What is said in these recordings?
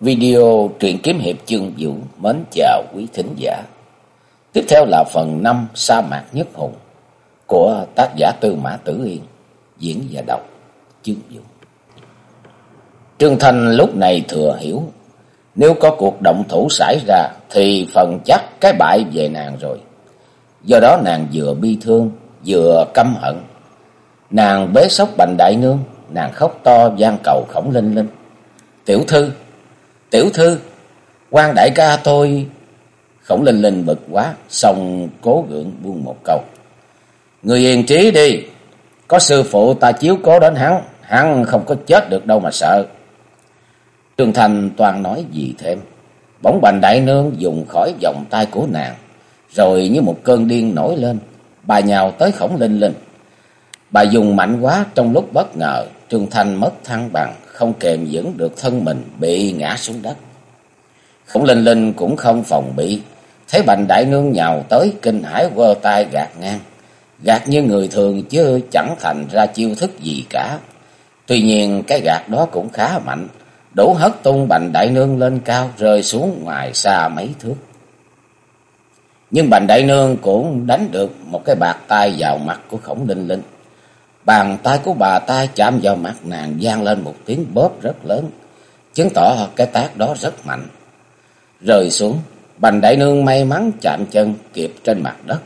Video truyện kiếm hiệp chương vũ mến chào quý thính giả. Tiếp theo là phần 5 Sa mạc nhất hùng của tác giả Tư Mã Tử Yên, diễn và đọc chương vũ. Trương Thanh lúc này thừa hiểu, nếu có cuộc động thủ xảy ra thì phần chắc cái bại về nàng rồi. Do đó nàng vừa bi thương, vừa căm hận. Nàng bế sốc bành đại nương, nàng khóc to gian cầu khổng linh linh. Tiểu thư, tiểu thư, quan đại ca tôi... Khổng linh linh bực quá, xong cố gượng buông một câu. Người yên trí đi, có sư phụ ta chiếu cố đến hắn, hắn không có chết được đâu mà sợ. Trương Thành toàn nói gì thêm. Bóng bành đại nương dùng khỏi vòng tay của nàng, rồi như một cơn điên nổi lên, bà nhào tới khổng linh linh. Bà dùng mạnh quá trong lúc bất ngờ, Trương Thanh mất thăng bằng, không kềm giữ được thân mình, bị ngã xuống đất. Khổng linh linh cũng không phòng bị, thấy bành đại nương nhào tới, kinh hãi quơ tay gạt ngang. Gạt như người thường chứ chẳng thành ra chiêu thức gì cả. Tuy nhiên cái gạt đó cũng khá mạnh, đủ hất tung bành đại nương lên cao, rơi xuống ngoài xa mấy thước. Nhưng bành đại nương cũng đánh được một cái bạc tay vào mặt của khổng linh linh. Bàn tay của bà ta chạm vào mặt nàng vang lên một tiếng bóp rất lớn, chứng tỏ cái tác đó rất mạnh. Rơi xuống, bành đại nương may mắn chạm chân kịp trên mặt đất,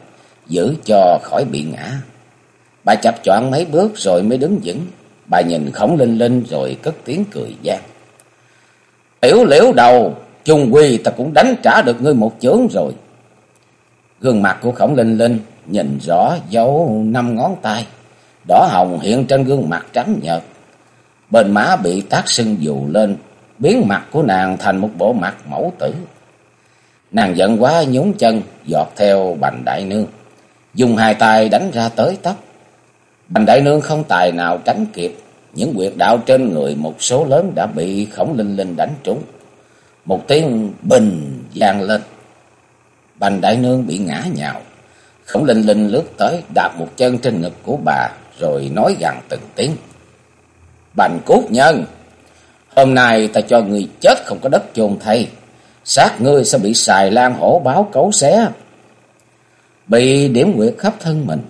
giữ cho khỏi bị ngã. Bà chập choạng mấy bước rồi mới đứng vững, bà nhìn khổng linh linh rồi cất tiếng cười gian. Tiểu liễu đầu, chung quy ta cũng đánh trả được ngươi một chướng rồi. Gương mặt của khổng linh linh nhìn rõ dấu năm ngón tay. Đỏ hồng hiện trên gương mặt trắng nhợt. Bên má bị tác sưng dù lên, biến mặt của nàng thành một bộ mặt mẫu tử. Nàng giận quá nhún chân, giọt theo bành đại nương. Dùng hai tay đánh ra tới tóc. Bành đại nương không tài nào tránh kịp. Những quyệt đạo trên người một số lớn đã bị khổng linh linh đánh trúng. Một tiếng bình vang lên. Bành đại nương bị ngã nhào. Khổng linh linh lướt tới đạp một chân trên ngực của bà rồi nói gằn từng tiếng. Bành cốt nhân, hôm nay ta cho người chết không có đất chôn thay. Xác ngươi sẽ bị xài lan hổ báo cấu xé. Bị điểm nguyệt khắp thân mình.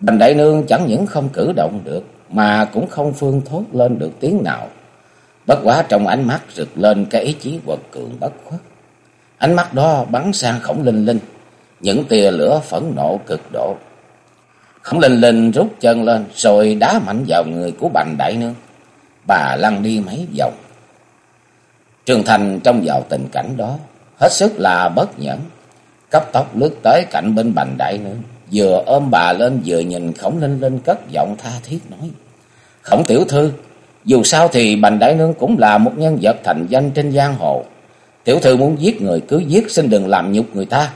Bành đại nương chẳng những không cử động được, mà cũng không phương thốt lên được tiếng nào. Bất quá trong ánh mắt rực lên cái ý chí quật cường bất khuất. Ánh mắt đó bắn sang khổng linh linh, những tia lửa phẫn nộ cực độ. Khổng linh linh rút chân lên rồi đá mạnh vào người của bành đại nương. Bà lăn đi mấy vòng. Trường Thành trong vào tình cảnh đó, hết sức là bất nhẫn. Cấp tốc lướt tới cạnh bên bành đại nương. Vừa ôm bà lên vừa nhìn khổng linh linh cất giọng tha thiết nói. Khổng tiểu thư, dù sao thì bành đại nương cũng là một nhân vật thành danh trên giang hồ. Tiểu thư muốn giết người cứ giết xin đừng làm nhục người ta.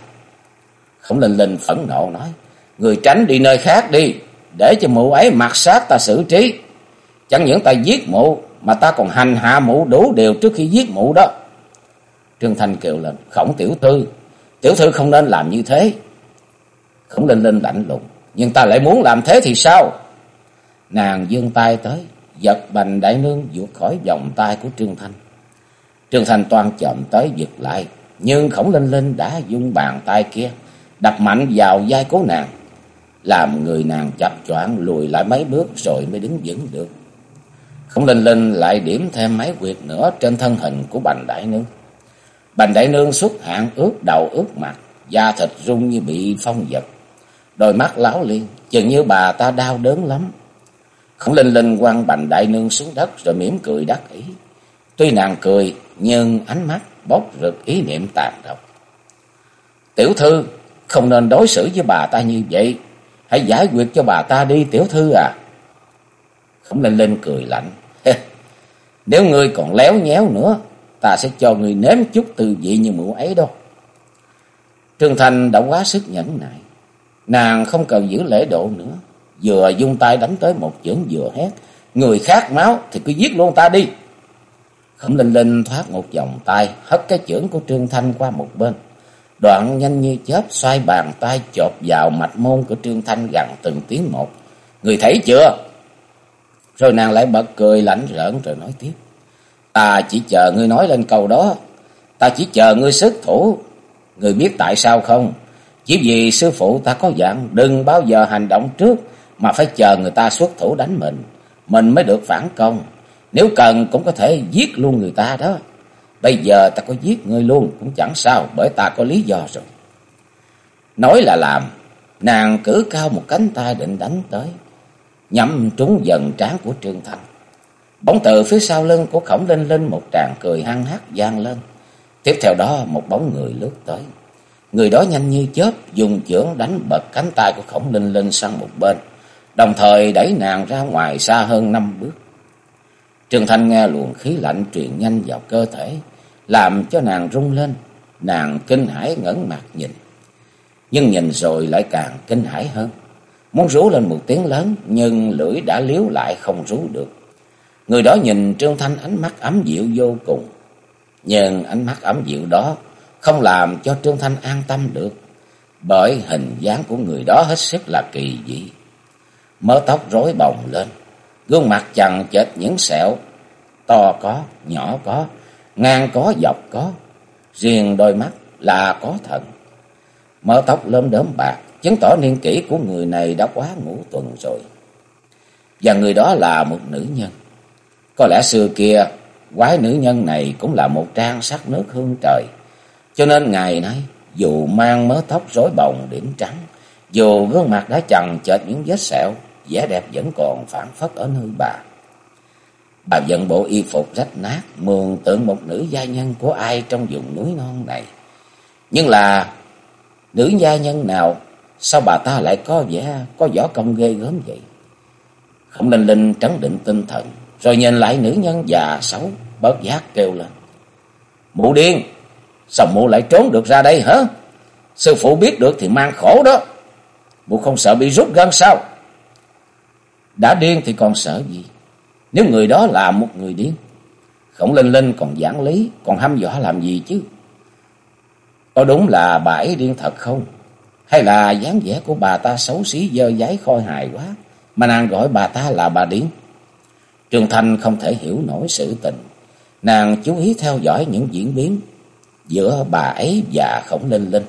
Khổng linh linh phẫn nộ nói. Người tránh đi nơi khác đi. Để cho mụ ấy mặc sát ta xử trí. Chẳng những ta giết mụ. Mà ta còn hành hạ mụ đủ điều trước khi giết mụ đó. Trương Thanh kêu lên. Khổng tiểu thư. Tiểu thư không nên làm như thế. Khổng linh linh lạnh lùng. Nhưng ta lại muốn làm thế thì sao? Nàng dương tay tới. Giật bành đại nương vụt khỏi vòng tay của Trương Thanh. Trương Thanh toan chậm tới giật lại. Nhưng khổng linh linh đã dung bàn tay kia. Đập mạnh vào vai của nàng. Làm người nàng chập choạng lùi lại mấy bước rồi mới đứng vững được. Khổng linh linh lại điểm thêm mấy quyệt nữa trên thân hình của bành đại nương. Bành đại nương xuất hạn ướt đầu ướt mặt. Da thịt rung như bị phong giật. Đôi mắt láo liên. Chừng như bà ta đau đớn lắm. Khổng linh linh quăng bành đại nương xuống đất rồi mỉm cười đắc ý. Tuy nàng cười, nhưng ánh mắt bốc rực ý niệm tàn độc. Tiểu thư, không nên đối xử với bà ta như vậy. Hãy giải quyết cho bà ta đi tiểu thư à. Khổng linh linh cười lạnh. Nếu ngươi còn léo nhéo nữa, ta sẽ cho ngươi nếm chút từ vị như mụ ấy đâu. Trương Thành đã quá sức nhẫn nại. Nàng không cần giữ lễ độ nữa. Vừa dung tay đánh tới một chưởng vừa hét. Người khác máu thì cứ giết luôn ta đi. Khổng Linh Linh thoát một vòng tay, hất cái chưởng của Trương Thanh qua một bên. Đoạn nhanh như chớp xoay bàn tay chộp vào mạch môn của Trương Thanh gần từng tiếng một. Người thấy chưa? Rồi nàng lại bật cười lạnh rỡn rồi nói tiếp. Ta chỉ chờ ngươi nói lên câu đó. Ta chỉ chờ ngươi xuất thủ. Ngươi biết tại sao không? Chỉ vì sư phụ ta có dặn đừng bao giờ hành động trước mà phải chờ người ta xuất thủ đánh mình. Mình mới được phản công. Nếu cần cũng có thể giết luôn người ta đó. Bây giờ ta có giết ngươi luôn cũng chẳng sao bởi ta có lý do rồi. Nói là làm, nàng cử cao một cánh tay định đánh tới, nhắm trúng dần trán của Trương Thành. Bóng từ phía sau lưng của khổng linh linh một tràng cười hăng hắc vang lên. Tiếp theo đó một bóng người lướt tới. Người đó nhanh như chớp dùng chưởng đánh bật cánh tay của khổng linh linh sang một bên. Đồng thời đẩy nàng ra ngoài xa hơn năm bước. Trương Thanh nghe luồng khí lạnh truyền nhanh vào cơ thể. Làm cho nàng rung lên. Nàng kinh hãi ngẩng mặt nhìn. Nhưng nhìn rồi lại càng kinh hãi hơn. Muốn rú lên một tiếng lớn nhưng lưỡi đã liếu lại không rú được. Người đó nhìn Trương Thanh ánh mắt ấm dịu vô cùng. Nhưng ánh mắt ấm dịu đó không làm cho Trương Thanh an tâm được. Bởi hình dáng của người đó hết sức là kỳ dị. Mớ tóc rối bồng lên. Gương mặt chằng chệt những sẹo. To có, nhỏ có, ngang có, dọc có. Riêng đôi mắt là có thần. Mớ tóc lơm đớm bạc, chứng tỏ niên kỷ của người này đã quá ngũ tuần rồi. Và người đó là một nữ nhân. Có lẽ xưa kia, quái nữ nhân này cũng là một trang sắc nước hương trời. Cho nên ngày nay, dù mang mớ tóc rối bồng điểm trắng, dù gương mặt đã chằng chệt những vết sẹo, vẻ đẹp vẫn còn phản phất ở nơi bà. Bà dẫn bộ y phục rách nát, mường tượng một nữ gia nhân của ai trong vùng núi non này. Nhưng là nữ gia nhân nào, sao bà ta lại có vẻ có võ công ghê gớm vậy? Không linh linh trấn định tinh thần, rồi nhìn lại nữ nhân già xấu, bớt giác kêu lên. Mụ điên, sao mụ lại trốn được ra đây hả? Sư phụ biết được thì mang khổ đó. Mụ không sợ bị rút gân sao? Đã điên thì còn sợ gì? Nếu người đó là một người điên. Khổng Linh Linh còn giảng lý, còn hăm dọa làm gì chứ? Có đúng là bà ấy điên thật không? Hay là dáng vẻ của bà ta xấu xí dơ giấy khôi hài quá, mà nàng gọi bà ta là bà điên? Trường Thanh không thể hiểu nổi sự tình. Nàng chú ý theo dõi những diễn biến giữa bà ấy và Khổng Linh Linh.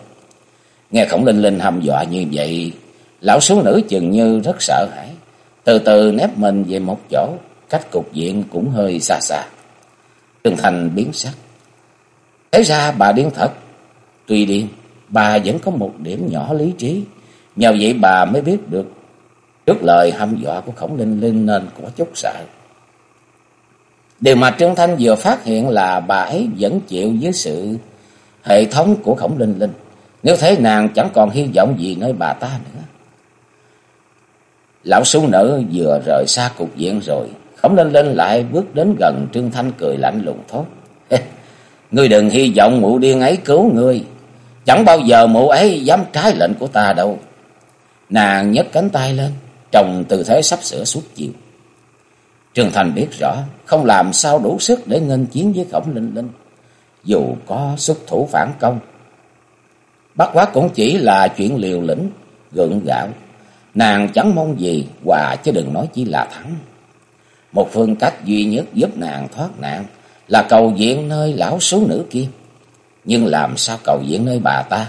Nghe Khổng Linh Linh hăm dọa như vậy, lão số nữ chừng như rất sợ hãi. Từ từ nép mình về một chỗ, cách cục diện cũng hơi xa xa. Trương Thành biến sắc. Thế ra bà điên thật. Tuy điên, bà vẫn có một điểm nhỏ lý trí. Nhờ vậy bà mới biết được trước lời hăm dọa của khổng linh linh nên có chút sợ. Điều mà Trương Thanh vừa phát hiện là bà ấy vẫn chịu với sự hệ thống của khổng linh linh. Nếu thế nàng chẳng còn hy vọng gì nơi bà ta nữa. Lão xú nữ vừa rời xa cục diện rồi. Khổng linh linh lại bước đến gần Trương Thanh cười lạnh lùng thốt. Ngươi đừng hy vọng mụ điên ấy cứu ngươi. Chẳng bao giờ mụ ấy dám trái lệnh của ta đâu. Nàng nhấc cánh tay lên, trồng tư thế sắp sửa suốt chiều. Trương Thành biết rõ, không làm sao đủ sức để nghênh chiến với khổng linh linh. Dù có xuất thủ phản công. Bắt quá cũng chỉ là chuyện liều lĩnh, gượng gạo. Nàng chẳng mong gì, hòa chứ đừng nói chỉ là thắng. Một phương cách duy nhất giúp nàng thoát nạn là cầu viện nơi lão số nữ kia. Nhưng làm sao cầu viện nơi bà ta,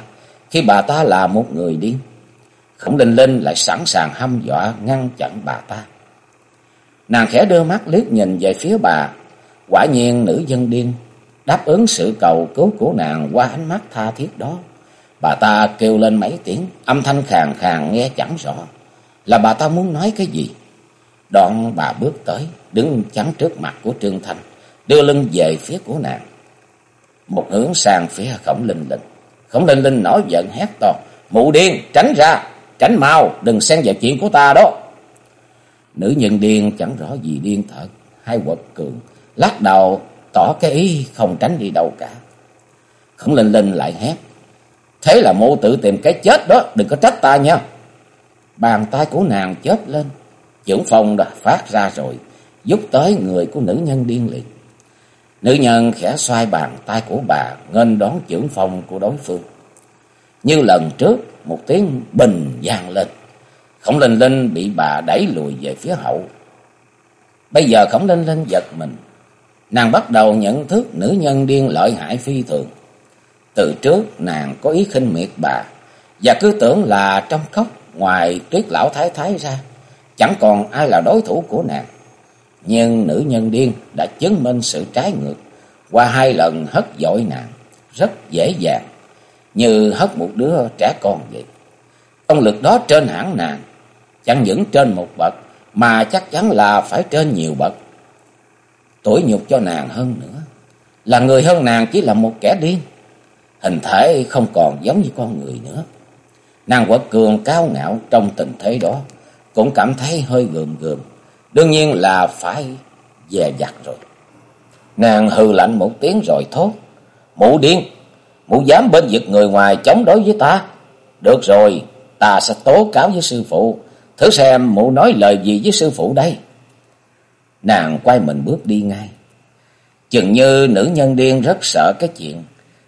khi bà ta là một người điên. Khổng Linh Linh lại sẵn sàng hăm dọa ngăn chặn bà ta. Nàng khẽ đưa mắt liếc nhìn về phía bà, quả nhiên nữ dân điên, đáp ứng sự cầu cứu của nàng qua ánh mắt tha thiết đó. Bà ta kêu lên mấy tiếng, âm thanh khàn khàn nghe chẳng rõ, là bà ta muốn nói cái gì. Đoạn bà bước tới, đứng chắn trước mặt của Trương Thanh, đưa lưng về phía của nàng. Một hướng sang phía khổng linh linh. Khổng linh linh nổi giận hét to, mụ điên, tránh ra, tránh mau, đừng xen vào chuyện của ta đó. Nữ nhân điên chẳng rõ gì điên thật, hai quật cường, lắc đầu tỏ cái ý không tránh đi đâu cả. Khổng linh linh lại hét, thế là mụ tự tìm cái chết đó, đừng có trách ta nha. Bàn tay của nàng chớp lên, Chưởng phong đã phát ra rồi, giúp tới người của nữ nhân điên liệt. Nữ nhân khẽ xoay bàn tay của bà, nghênh đón chưởng phong của đối phương. Như lần trước, một tiếng bình vang lên. Khổng Linh Linh bị bà đẩy lùi về phía hậu. Bây giờ Khổng Linh Linh giật mình. nàng bắt đầu nhận thức nữ nhân điên lợi hại phi thường. Từ trước nàng có ý khinh miệt bà, và cứ tưởng là trong cốc ngoài tuyết lão thái thái ra, chẳng còn ai là đối thủ của nàng. Nhưng nữ nhân điên đã chứng minh sự trái ngược, qua hai lần hất dội nàng, rất dễ dàng, như hất một đứa trẻ con vậy. Công lực đó trên hẳn nàng, chẳng những trên một bậc, mà chắc chắn là phải trên nhiều bậc. Tuổi nhục cho nàng hơn nữa, là người hơn nàng chỉ là một kẻ điên, hình thể không còn giống như con người nữa. Nàng quật cường cao ngạo trong tình thế đó, cũng cảm thấy hơi gườm gườm, đương nhiên là phải dè dặt rồi. Nàng hừ lạnh một tiếng rồi thốt, mụ điên, mụ dám bên vực người ngoài chống đối với ta. Được rồi, ta sẽ tố cáo với sư phụ, thử xem mụ nói lời gì với sư phụ đây. Nàng quay mình bước đi ngay. Chừng như nữ nhân điên rất sợ cái chuyện,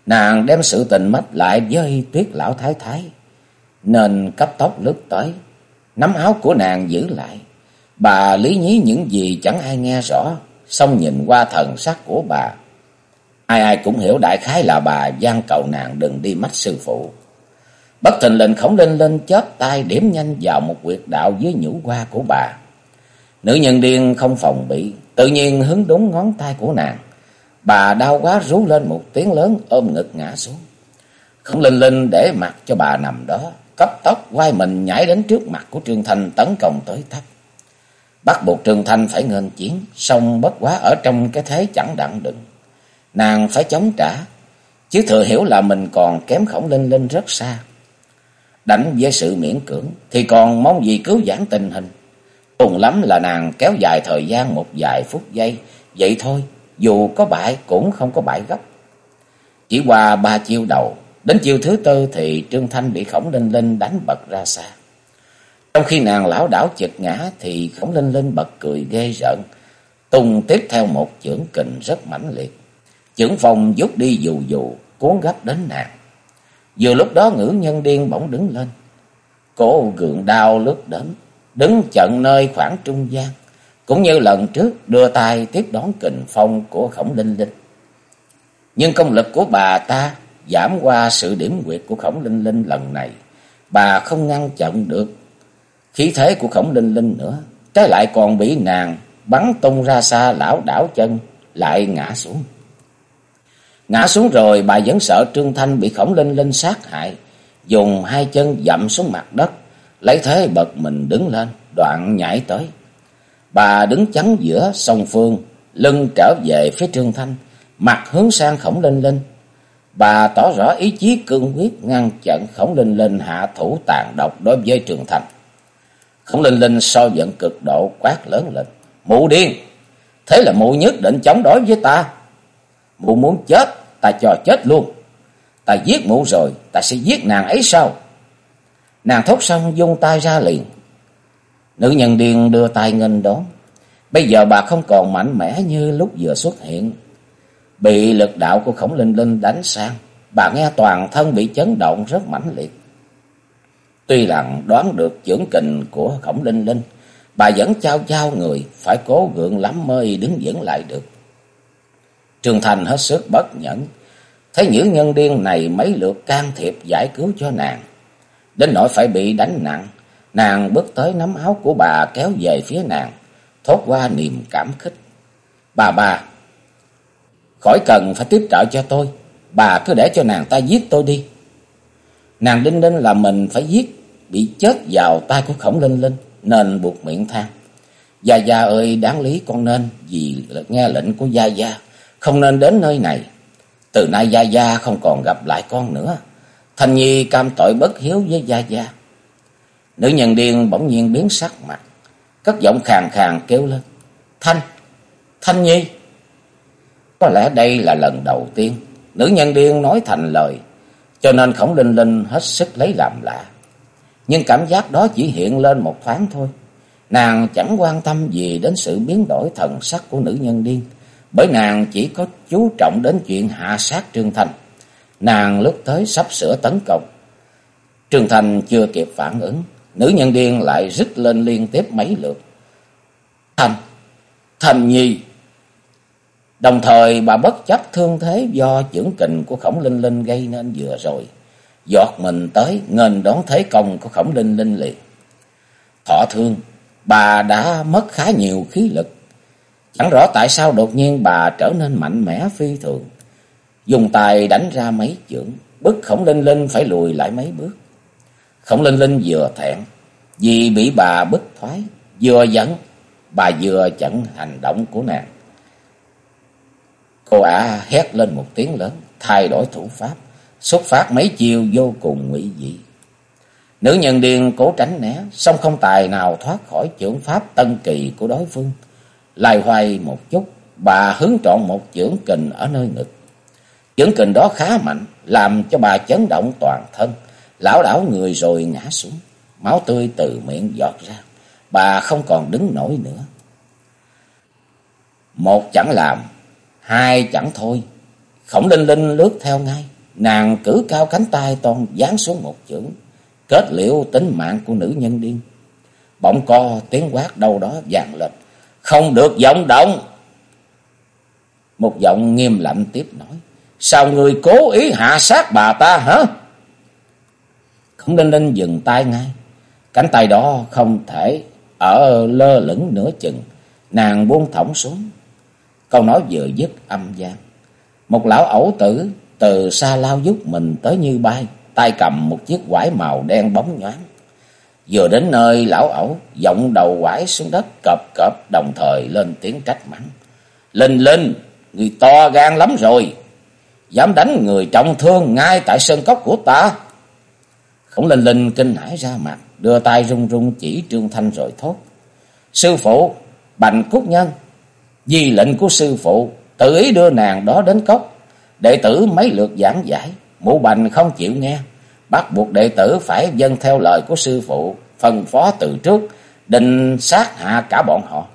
nàng đem sự tình mách lại với tuyết lão thái thái, nên cấp tốc lướt tới, nắm áo của nàng giữ lại. Bà lý nhí những gì chẳng ai nghe rõ, xong nhìn qua thần sắc của bà. Ai ai cũng hiểu đại khái là bà gian cầu nàng đừng đi mắt sư phụ. Bất thình lình khổng linh lên chớp tay điểm nhanh vào một quyệt đạo dưới nhũ hoa của bà. Nữ nhân điên không phòng bị, tự nhiên hứng đúng ngón tay của nàng. Bà đau quá rú lên một tiếng lớn ôm ngực ngã xuống. Khổng linh linh để mặt cho bà nằm đó, cấp tốc quay mình nhảy đến trước mặt của Trương Thanh tấn công tới thấp. Bắt buộc Trương Thanh phải ngân chiến, song bất quá ở trong cái thế chẳng đặng đựng. Nàng phải chống trả, chứ thừa hiểu là mình còn kém khổng linh linh rất xa. Đánh với sự miễn cưỡng thì còn mong gì cứu giãn tình hình. Cùng lắm là nàng kéo dài thời gian một vài phút giây, vậy thôi, dù có bại cũng không có bại gấp. Chỉ qua ba chiêu đầu, đến chiều thứ tư thì Trương Thanh bị khổng linh linh đánh bật ra xa. Trong khi nàng lão đảo chật ngã thì khổng linh linh bật cười ghê rợn, tung tiếp theo một chưởng kình rất mãnh liệt. Chưởng phong rút đi dù dù, cuốn gấp đến nàng. Vừa lúc đó ngữ nhân điên bỗng đứng lên. Cổ gượng đau lướt đến, đứng chận nơi khoảng trung gian. Cũng như lần trước đưa tay tiếp đón kình phong của khổng linh linh. Nhưng công lực của bà ta giảm qua sự điểm quyệt của khổng linh linh lần này. Bà không ngăn chặn được khí thế của khổng linh linh nữa. Trái lại còn bị nàng bắn tung ra xa lão đảo chân, lại ngã xuống. Ngã xuống rồi bà vẫn sợ Trương Thanh bị khổng linh linh sát hại, dùng hai chân dậm xuống mặt đất, lấy thế bật mình đứng lên, đoạn nhảy tới. Bà đứng chắn giữa sông phương, lưng trở về phía Trương Thanh, mặt hướng sang khổng linh linh. Bà tỏ rõ ý chí cương quyết ngăn chặn khổng linh linh hạ thủ tàn độc đối với trường thành Khổng linh linh so giận cực độ quát lớn lên. Mụ điên! Thế là mụ nhất định chống đối với ta. Mụ muốn chết, ta cho chết luôn. Ta giết mụ rồi, ta sẽ giết nàng ấy sao? Nàng thốt xong dung tay ra liền. Nữ nhân điên đưa tay nghênh đón. Bây giờ bà không còn mạnh mẽ như lúc vừa xuất hiện. Bị lực đạo của khổng linh linh đánh sang. Bà nghe toàn thân bị chấn động rất mãnh liệt. Tuy rằng đoán được chưởng kình của khổng linh linh. Bà vẫn trao trao người. Phải cố gượng lắm mới đứng vững lại được. Trường Thành hết sức bất nhẫn. Thấy những nhân điên này mấy lượt can thiệp giải cứu cho nàng. Đến nỗi phải bị đánh nặng. Nàng bước tới nắm áo của bà kéo về phía nàng. Thốt qua niềm cảm khích. Bà bà. Khỏi cần phải tiếp trợ cho tôi. Bà cứ để cho nàng ta giết tôi đi. Nàng đinh ninh là mình phải giết. Bị chết vào tay của khổng linh linh. Nên buộc miệng than. Gia Gia ơi, đáng lý con nên. Vì nghe lệnh của Gia Gia không nên đến nơi này. Từ nay Gia Gia không còn gặp lại con nữa. Thanh Nhi cam tội bất hiếu với Gia Gia. Nữ nhân điên bỗng nhiên biến sắc mặt. Cất giọng khàn khàn kêu lên. Thanh! Thanh Nhi! Có lẽ đây là lần đầu tiên nữ nhân điên nói thành lời. Cho nên khổng linh linh hết sức lấy làm lạ. Nhưng cảm giác đó chỉ hiện lên một thoáng thôi. Nàng chẳng quan tâm gì đến sự biến đổi thần sắc của nữ nhân điên bởi nàng chỉ có chú trọng đến chuyện hạ sát Trương Thành. Nàng lúc tới sắp sửa tấn công. Trương Thành chưa kịp phản ứng, nữ nhân điên lại rít lên liên tiếp mấy lượt. Thành, Thành Nhi! Đồng thời bà bất chấp thương thế do chưởng kình của khổng linh linh gây nên vừa rồi. Giọt mình tới ngền đón thế công của khổng linh linh liền. Thọ thương, bà đã mất khá nhiều khí lực. Chẳng rõ tại sao đột nhiên bà trở nên mạnh mẽ phi thường. Dùng tay đánh ra mấy chưởng, bức khổng linh linh phải lùi lại mấy bước. Khổng linh linh vừa thẹn, vì bị bà bức thoái, vừa giận, bà vừa chặn hành động của nàng. Cô ả hét lên một tiếng lớn, thay đổi thủ pháp, xuất phát mấy chiêu vô cùng nguy dị. Nữ nhân điên cố tránh né, song không tài nào thoát khỏi chưởng pháp tân kỳ của đối phương. Lai hoay một chút, bà hướng trọn một chưởng kình ở nơi ngực. Chưởng kình đó khá mạnh, làm cho bà chấn động toàn thân, lão đảo người rồi ngã xuống, máu tươi từ miệng giọt ra. Bà không còn đứng nổi nữa. Một chẳng làm, hai chẳng thôi. Khổng Linh Linh lướt theo ngay, nàng cử cao cánh tay toàn giáng xuống một chưởng, kết liễu tính mạng của nữ nhân điên. Bỗng co tiếng quát đâu đó vàng lên, không được vọng động. Một giọng nghiêm lạnh tiếp nói, sao người cố ý hạ sát bà ta hả? Khổng Linh Linh dừng tay ngay, cánh tay đó không thể ở lơ lửng nửa chừng, nàng buông thõng xuống. Câu nói vừa dứt âm gian. Một lão ẩu tử từ xa lao giúp mình tới như bay, tay cầm một chiếc quải màu đen bóng nhoáng. Vừa đến nơi lão ẩu giọng đầu quải xuống đất cọp cọp đồng thời lên tiếng trách mắng. Linh Linh, người to gan lắm rồi, dám đánh người trọng thương ngay tại sân cốc của ta. Khổng Linh Linh kinh hãi ra mặt, đưa tay run run chỉ Trương Thanh rồi thốt. Sư phụ, Bành Cúc Nhân, vì lệnh của sư phụ, tự ý đưa nàng đó đến cốc. Đệ tử mấy lượt giảng giải, mụ Bành không chịu nghe. Bắt buộc đệ tử phải dâng theo lời của sư phụ, phân phó từ trước, định sát hạ cả bọn họ.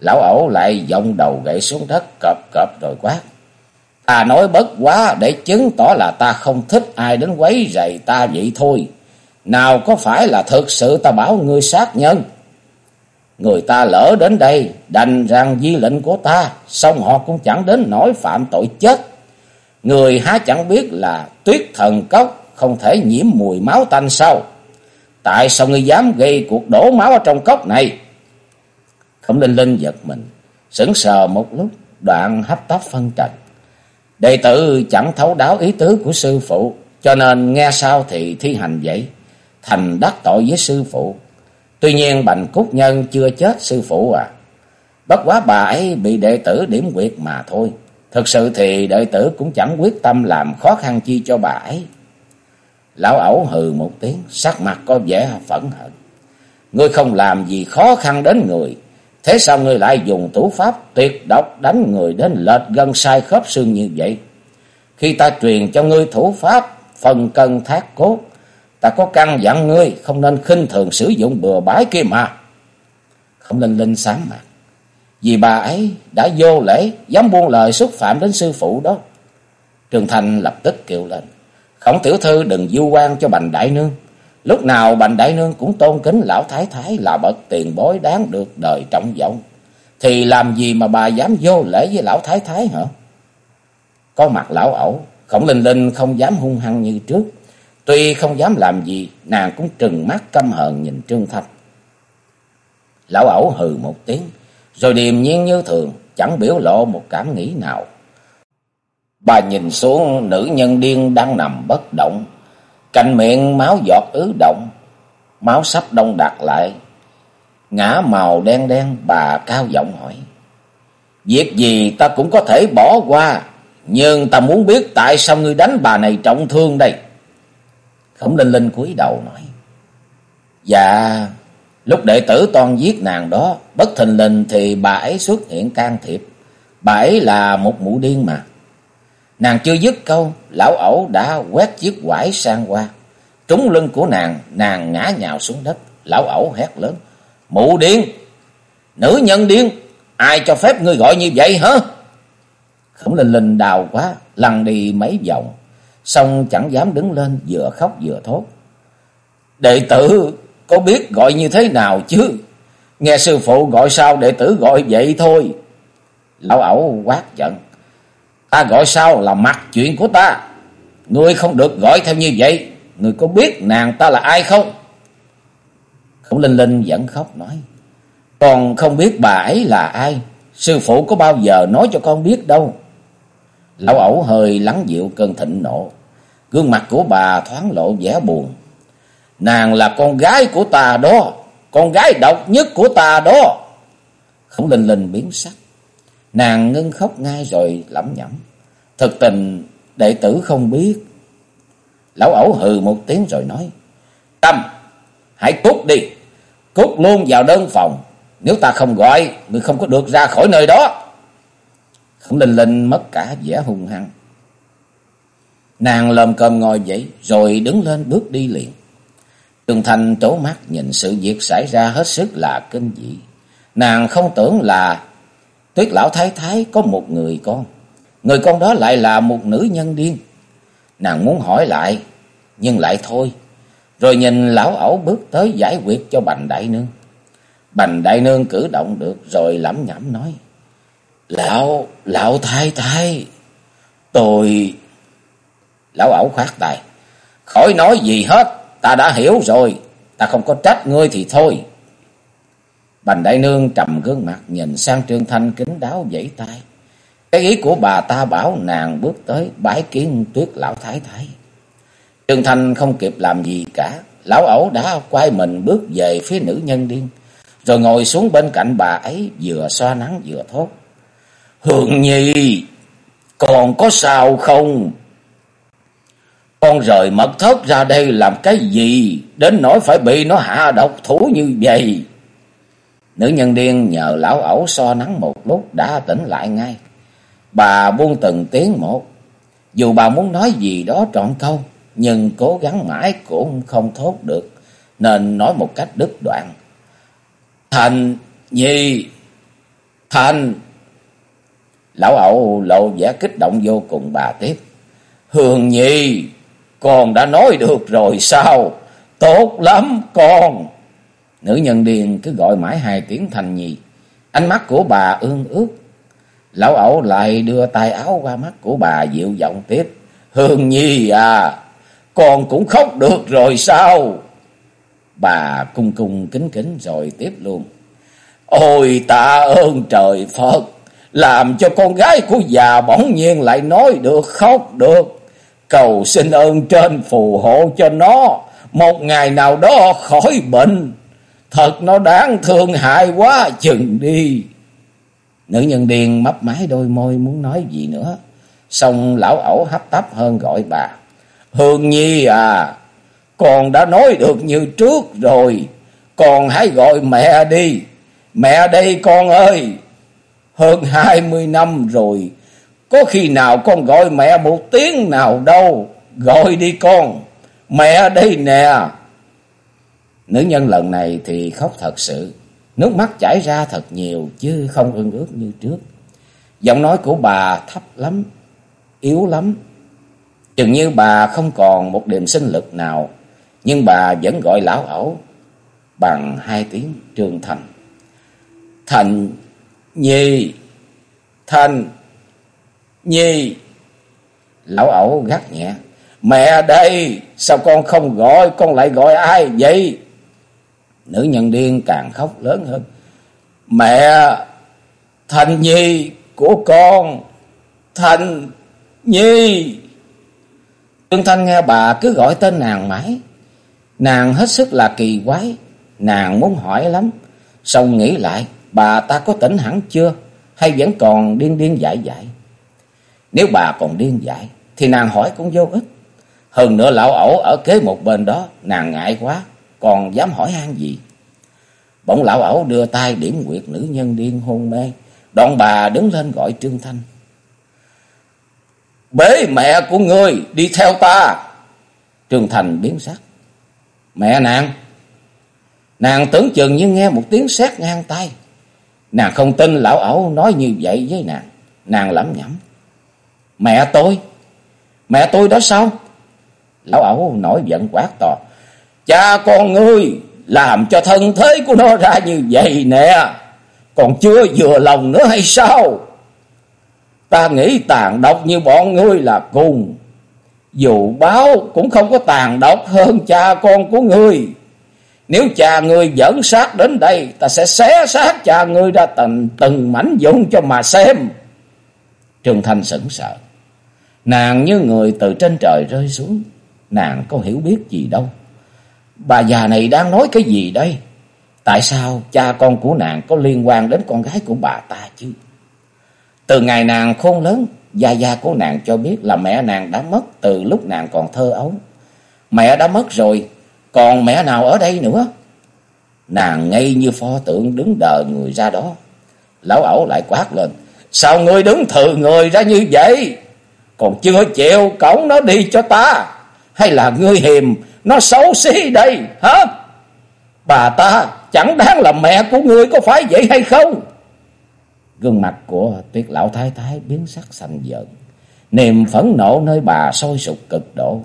Lão ẩu lại dòng đầu gậy xuống đất cọp cọp rồi quát. Ta nói bất quá để chứng tỏ là ta không thích ai đến quấy rầy ta vậy thôi. Nào có phải là thực sự ta bảo ngươi sát nhân. Người ta lỡ đến đây, đành rằng di lệnh của ta, xong họ cũng chẳng đến nỗi phạm tội chết. Người há chẳng biết là tuyết thần cốc không thể nhiễm mùi máu tanh sao? Tại sao ngươi dám gây cuộc đổ máu ở trong cốc này? Khổng Linh Linh giật mình, sững sờ một lúc, đoạn hấp tấp phân trần. Đệ tử chẳng thấu đáo ý tứ của sư phụ, cho nên nghe sao thì thi hành vậy. Thành đắc tội với sư phụ. Tuy nhiên Bành Cúc Nhân chưa chết sư phụ à. Bất quá bà ấy bị đệ tử điểm quyệt mà thôi. Thực sự thì đệ tử cũng chẳng quyết tâm làm khó khăn chi cho bà ấy. Lão ẩu hừ một tiếng, sắc mặt có vẻ phẫn hận. Ngươi không làm gì khó khăn đến người. Thế sao ngươi lại dùng thủ pháp tuyệt độc đánh người đến lệch gân sai khớp xương như vậy? Khi ta truyền cho ngươi thủ pháp phần cân thác cốt, ta có căn dặn ngươi không nên khinh thường sử dụng bừa bãi kia mà. Không nên linh sáng mặt. Vì bà ấy đã vô lễ, dám buông lời xúc phạm đến sư phụ đó. Trường Thành lập tức kêu lên. Khổng tiểu thư đừng du quan cho Bành Đại Nương. Lúc nào Bành Đại Nương cũng tôn kính lão thái thái là bậc tiền bối đáng được đời trọng vọng. Thì làm gì mà bà dám vô lễ với lão thái thái hả? Có mặt lão ẩu, khổng linh linh không dám hung hăng như trước. Tuy không dám làm gì, nàng cũng trừng mắt căm hờn nhìn Trương Thanh. Lão ẩu hừ một tiếng, rồi điềm nhiên như thường, chẳng biểu lộ một cảm nghĩ nào. Bà nhìn xuống nữ nhân điên đang nằm bất động, cạnh miệng máu giọt ứ động, máu sắp đông đặc lại. Ngã màu đen đen bà cao giọng hỏi. Việc gì ta cũng có thể bỏ qua, nhưng ta muốn biết tại sao ngươi đánh bà này trọng thương đây. Khổng Linh Linh cúi đầu nói. Dạ, lúc đệ tử toàn giết nàng đó, bất thình lình thì bà ấy xuất hiện can thiệp. Bà ấy là một mụ điên mà. Nàng chưa dứt câu, lão ẩu đã quét chiếc quải sang qua. Trúng lưng của nàng, nàng ngã nhào xuống đất. Lão ẩu hét lớn. Mụ điên! Nữ nhân điên! Ai cho phép ngươi gọi như vậy hả? Khổng Linh Linh đào quá, lăn đi mấy vòng. Xong chẳng dám đứng lên, vừa khóc vừa thốt. Đệ tử, có biết gọi như thế nào chứ? Nghe sư phụ gọi sao đệ tử gọi vậy thôi. Lão ẩu quát giận. Ta gọi sao là mặt chuyện của ta. Ngươi không được gọi theo như vậy. Ngươi có biết nàng ta là ai không? Khổng Linh Linh vẫn khóc nói. Còn không biết bà ấy là ai. Sư phụ có bao giờ nói cho con biết đâu. Lão ẩu hơi lắng dịu cơn thịnh nộ. Gương mặt của bà thoáng lộ vẻ buồn. Nàng là con gái của ta đó. Con gái độc nhất của ta đó. Khổng Linh Linh biến sắc. Nàng ngưng khóc ngay rồi lẩm nhẩm. Thực tình đệ tử không biết. Lão ẩu hừ một tiếng rồi nói. Tâm, hãy cút đi. Cút luôn vào đơn phòng. Nếu ta không gọi, người không có được ra khỏi nơi đó. Khổng Linh Linh mất cả vẻ hung hăng. Nàng lồm cơm ngồi dậy, rồi đứng lên bước đi liền. Trường Thành trố mắt nhìn sự việc xảy ra hết sức là kinh dị. Nàng không tưởng là Tuyết Lão Thái Thái có một người con. Người con đó lại là một nữ nhân điên. Nàng muốn hỏi lại, nhưng lại thôi. Rồi nhìn lão ẩu bước tới giải quyết cho Bành Đại Nương. Bành Đại Nương cử động được rồi lẩm nhẩm nói. Lão, lão thái thái, tôi... Lão ẩu khoát tay. Khỏi nói gì hết, ta đã hiểu rồi, ta không có trách ngươi thì thôi. Bành Đại Nương trầm gương mặt nhìn sang Trương Thanh kính đáo dãy tay. Cái ý của bà ta bảo nàng bước tới bái kiến tuyết lão thái thái. Trương Thanh không kịp làm gì cả, lão ẩu đã quay mình bước về phía nữ nhân điên, rồi ngồi xuống bên cạnh bà ấy vừa xoa nắng vừa thốt. Hương Nhi, còn có sao không? Con rời mật thất ra đây làm cái gì, đến nỗi phải bị nó hạ độc thú như vậy? Nữ nhân điên nhờ lão ẩu so nắng một lúc đã tỉnh lại ngay. Bà buông từng tiếng một. Dù bà muốn nói gì đó trọn câu, nhưng cố gắng mãi cũng không thốt được, nên nói một cách đứt đoạn. Thành nhi, thành. Lão ẩu lộ vẻ kích động vô cùng bà tiếp. Hương nhi, con đã nói được rồi sao? Tốt lắm con. Nữ nhân điền cứ gọi mãi hai tiếng thành nhi. Ánh mắt của bà ương ước Lão ẩu lại đưa tay áo qua mắt của bà dịu giọng tiếp. Hương nhi à, con cũng khóc được rồi sao? Bà cung cung kính kính rồi tiếp luôn. Ôi tạ ơn trời Phật, làm cho con gái của già bỗng nhiên lại nói được khóc được. Cầu xin ơn trên phù hộ cho nó, một ngày nào đó khỏi bệnh. Thật nó đáng thương hại quá chừng đi. Nữ nhân điên mấp máy đôi môi muốn nói gì nữa. Xong lão ẩu hấp tấp hơn gọi bà. Hương Nhi à, con đã nói được như trước rồi. Con hãy gọi mẹ đi. Mẹ đây con ơi. Hơn hai mươi năm rồi. Có khi nào con gọi mẹ một tiếng nào đâu. Gọi đi con. Mẹ đây nè. Nữ nhân lần này thì khóc thật sự. Nước mắt chảy ra thật nhiều chứ không ưng ướt như trước. Giọng nói của bà thấp lắm, yếu lắm. Chừng như bà không còn một điểm sinh lực nào. Nhưng bà vẫn gọi lão ẩu bằng hai tiếng trương thành. Thành nhi, thành nhi. Lão ẩu gắt nhẹ. Mẹ đây, sao con không gọi, con lại gọi ai vậy? Nữ nhân điên càng khóc lớn hơn. Mẹ, Thành Nhi của con, Thành Nhi. Trương Thanh nghe bà cứ gọi tên nàng mãi. Nàng hết sức là kỳ quái, nàng muốn hỏi lắm. Xong nghĩ lại, bà ta có tỉnh hẳn chưa, hay vẫn còn điên điên dại dại. Nếu bà còn điên dại, thì nàng hỏi cũng vô ích. Hơn nữa lão ẩu ở kế một bên đó, nàng ngại quá, còn dám hỏi han gì. Bỗng lão ẩu đưa tay điểm quyệt nữ nhân điên hôn mê. Đoạn bà đứng lên gọi Trương Thanh. Bế mẹ của ngươi đi theo ta. Trương Thành biến sắc. Mẹ nàng. Nàng tưởng chừng như nghe một tiếng sét ngang tay. Nàng không tin lão ẩu nói như vậy với nàng. Nàng lẩm nhẩm. Mẹ tôi. Mẹ tôi đó sao? Lão ẩu nổi giận quát to. Cha con ngươi, làm cho thân thế của nó ra như vậy nè. Còn chưa vừa lòng nữa hay sao? Ta nghĩ tàn độc như bọn ngươi là cùng. Dù báo cũng không có tàn độc hơn cha con của ngươi. Nếu cha ngươi dẫn sát đến đây, ta sẽ xé xác cha ngươi ra từng, từng mảnh dụng cho mà xem. Trương Thanh sững sợ. Nàng như người từ trên trời rơi xuống. Nàng có hiểu biết gì đâu. Bà già này đang nói cái gì đây? Tại sao cha con của nàng có liên quan đến con gái của bà ta chứ? Từ ngày nàng khôn lớn, gia gia của nàng cho biết là mẹ nàng đã mất từ lúc nàng còn thơ ấu. Mẹ đã mất rồi, còn mẹ nào ở đây nữa? Nàng ngay như pho tượng đứng đờ người ra đó. Lão ẩu lại quát lên. Sao ngươi đứng thừ người ra như vậy? Còn chưa chịu cổng nó đi cho ta. Hay là ngươi hiềm, nó xấu xí đây, hả? Bà ta, chẳng đáng là mẹ của ngươi có phải vậy hay không? Gương mặt của tuyết lão thái thái biến sắc xanh giận. Niềm phẫn nộ nơi bà sôi sục cực độ.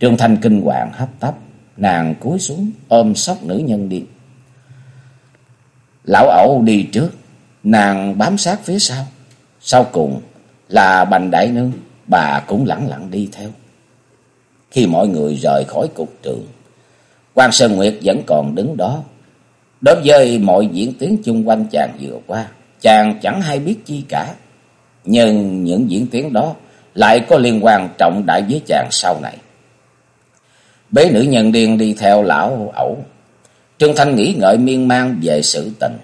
Trương Thanh kinh hoàng hấp tấp. Nàng cúi xuống, ôm sóc nữ nhân đi. Lão ẩu đi trước. Nàng bám sát phía sau. Sau cùng là bành đại nương. Bà cũng lặng lặng đi theo. Khi mọi người rời khỏi cục trường. quan Sơn Nguyệt vẫn còn đứng đó. Đối với mọi diễn tiến chung quanh chàng vừa qua, chàng chẳng hay biết chi cả. Nhưng những diễn tiến đó lại có liên quan trọng đại với chàng sau này. Bế nữ nhân điên đi theo lão ẩu. Trương Thanh nghĩ ngợi miên man về sự tình.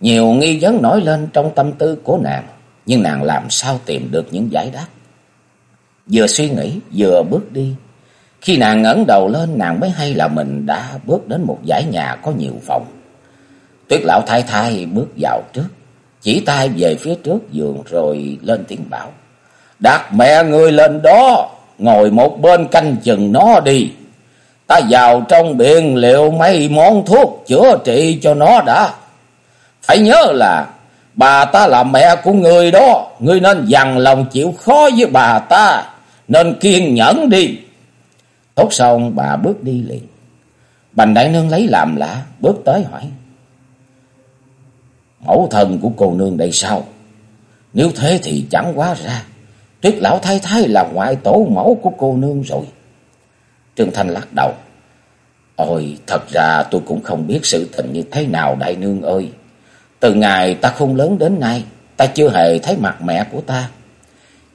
Nhiều nghi vấn nổi lên trong tâm tư của nàng. Nhưng nàng làm sao tìm được những giải đáp. Vừa suy nghĩ vừa bước đi. Khi nàng ngẩng đầu lên nàng mới hay là mình đã bước đến một dãy nhà có nhiều phòng. Tuyết lão thai thai bước vào trước. Chỉ tay về phía trước giường rồi lên tiếng bảo. Đặt mẹ người lên đó, ngồi một bên canh chừng nó đi. Ta vào trong biển liệu mấy món thuốc chữa trị cho nó đã. Phải nhớ là bà ta là mẹ của người đó, ngươi nên dằn lòng chịu khó với bà ta, nên kiên nhẫn đi. Tốt xong bà bước đi liền. Bành đại nương lấy làm lạ, bước tới hỏi. Mẫu thần của cô nương đây sao? Nếu thế thì chẳng quá ra. Tuyết lão thái thái là ngoại tổ mẫu của cô nương rồi. Trương Thanh lắc đầu. Ôi, thật ra tôi cũng không biết sự tình như thế nào đại nương ơi. Từ ngày ta không lớn đến nay, ta chưa hề thấy mặt mẹ của ta.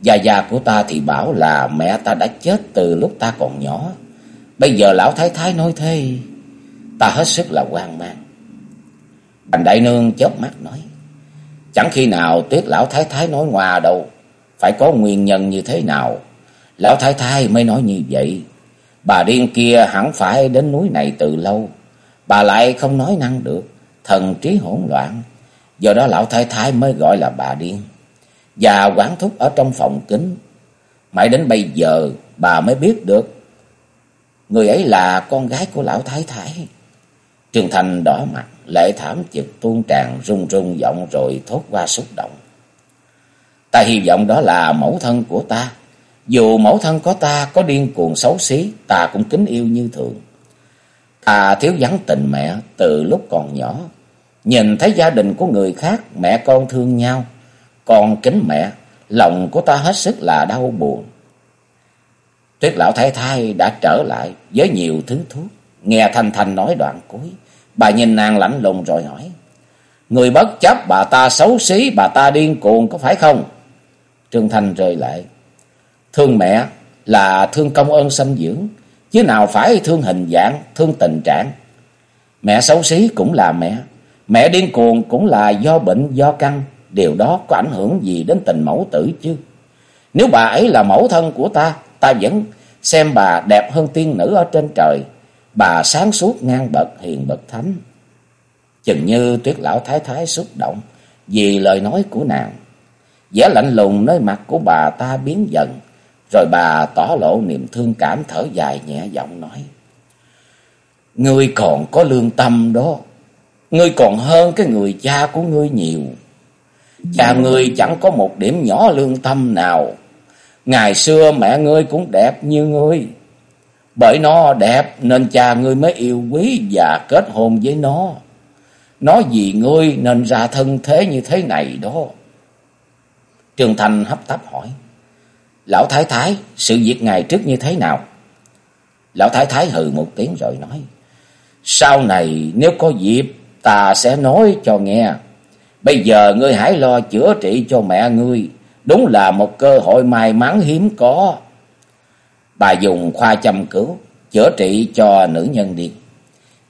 Già già của ta thì bảo là mẹ ta đã chết từ lúc ta còn nhỏ. Bây giờ lão thái thái nói thế, ta hết sức là hoang mang. Bành đại nương chớp mắt nói. Chẳng khi nào tuyết lão thái thái nói ngoa đâu. Phải có nguyên nhân như thế nào. Lão thái thái mới nói như vậy. Bà điên kia hẳn phải đến núi này từ lâu. Bà lại không nói năng được. Thần trí hỗn loạn. Do đó lão thái thái mới gọi là bà điên. Và quán thúc ở trong phòng kính. Mãi đến bây giờ bà mới biết được. Người ấy là con gái của lão thái thái. trường Thành đỏ mặt, lệ thảm chực tuôn tràn run run giọng rồi thốt qua xúc động. Ta hy vọng đó là mẫu thân của ta. Dù mẫu thân có ta có điên cuồng xấu xí, ta cũng kính yêu như thường. Ta thiếu vắng tình mẹ từ lúc còn nhỏ. Nhìn thấy gia đình của người khác, mẹ con thương nhau. Còn kính mẹ, lòng của ta hết sức là đau buồn. Tuyết lão thái thái đã trở lại với nhiều thứ thuốc. Nghe Thanh Thanh nói đoạn cuối. Bà nhìn nàng lạnh lùng rồi hỏi. Người bất chấp bà ta xấu xí, bà ta điên cuồng có phải không? Trương Thanh rơi lại. Thương mẹ là thương công ơn xâm dưỡng, chứ nào phải thương hình dạng, thương tình trạng. Mẹ xấu xí cũng là mẹ, mẹ điên cuồng cũng là do bệnh, do căn, điều đó có ảnh hưởng gì đến tình mẫu tử chứ? Nếu bà ấy là mẫu thân của ta, ta vẫn xem bà đẹp hơn tiên nữ ở trên trời, Bà sáng suốt ngang bậc hiền bậc thánh. Chừng như tuyết lão thái thái xúc động vì lời nói của nàng vẻ lạnh lùng nơi mặt của bà ta biến dần. Rồi bà tỏ lộ niềm thương cảm thở dài nhẹ giọng nói. Ngươi còn có lương tâm đó. Ngươi còn hơn cái người cha của ngươi nhiều. Cha ngươi chẳng có một điểm nhỏ lương tâm nào. Ngày xưa mẹ ngươi cũng đẹp như ngươi. Bởi nó đẹp nên cha ngươi mới yêu quý và kết hôn với nó. Nó vì ngươi nên ra thân thế như thế này đó. Trương Thanh hấp tấp hỏi. Lão Thái Thái, sự việc ngày trước như thế nào? Lão Thái Thái hừ một tiếng rồi nói. Sau này nếu có dịp ta sẽ nói cho nghe. Bây giờ ngươi hãy lo chữa trị cho mẹ ngươi. Đúng là một cơ hội may mắn hiếm có. Bà dùng khoa châm cứu, chữa trị cho nữ nhân đi.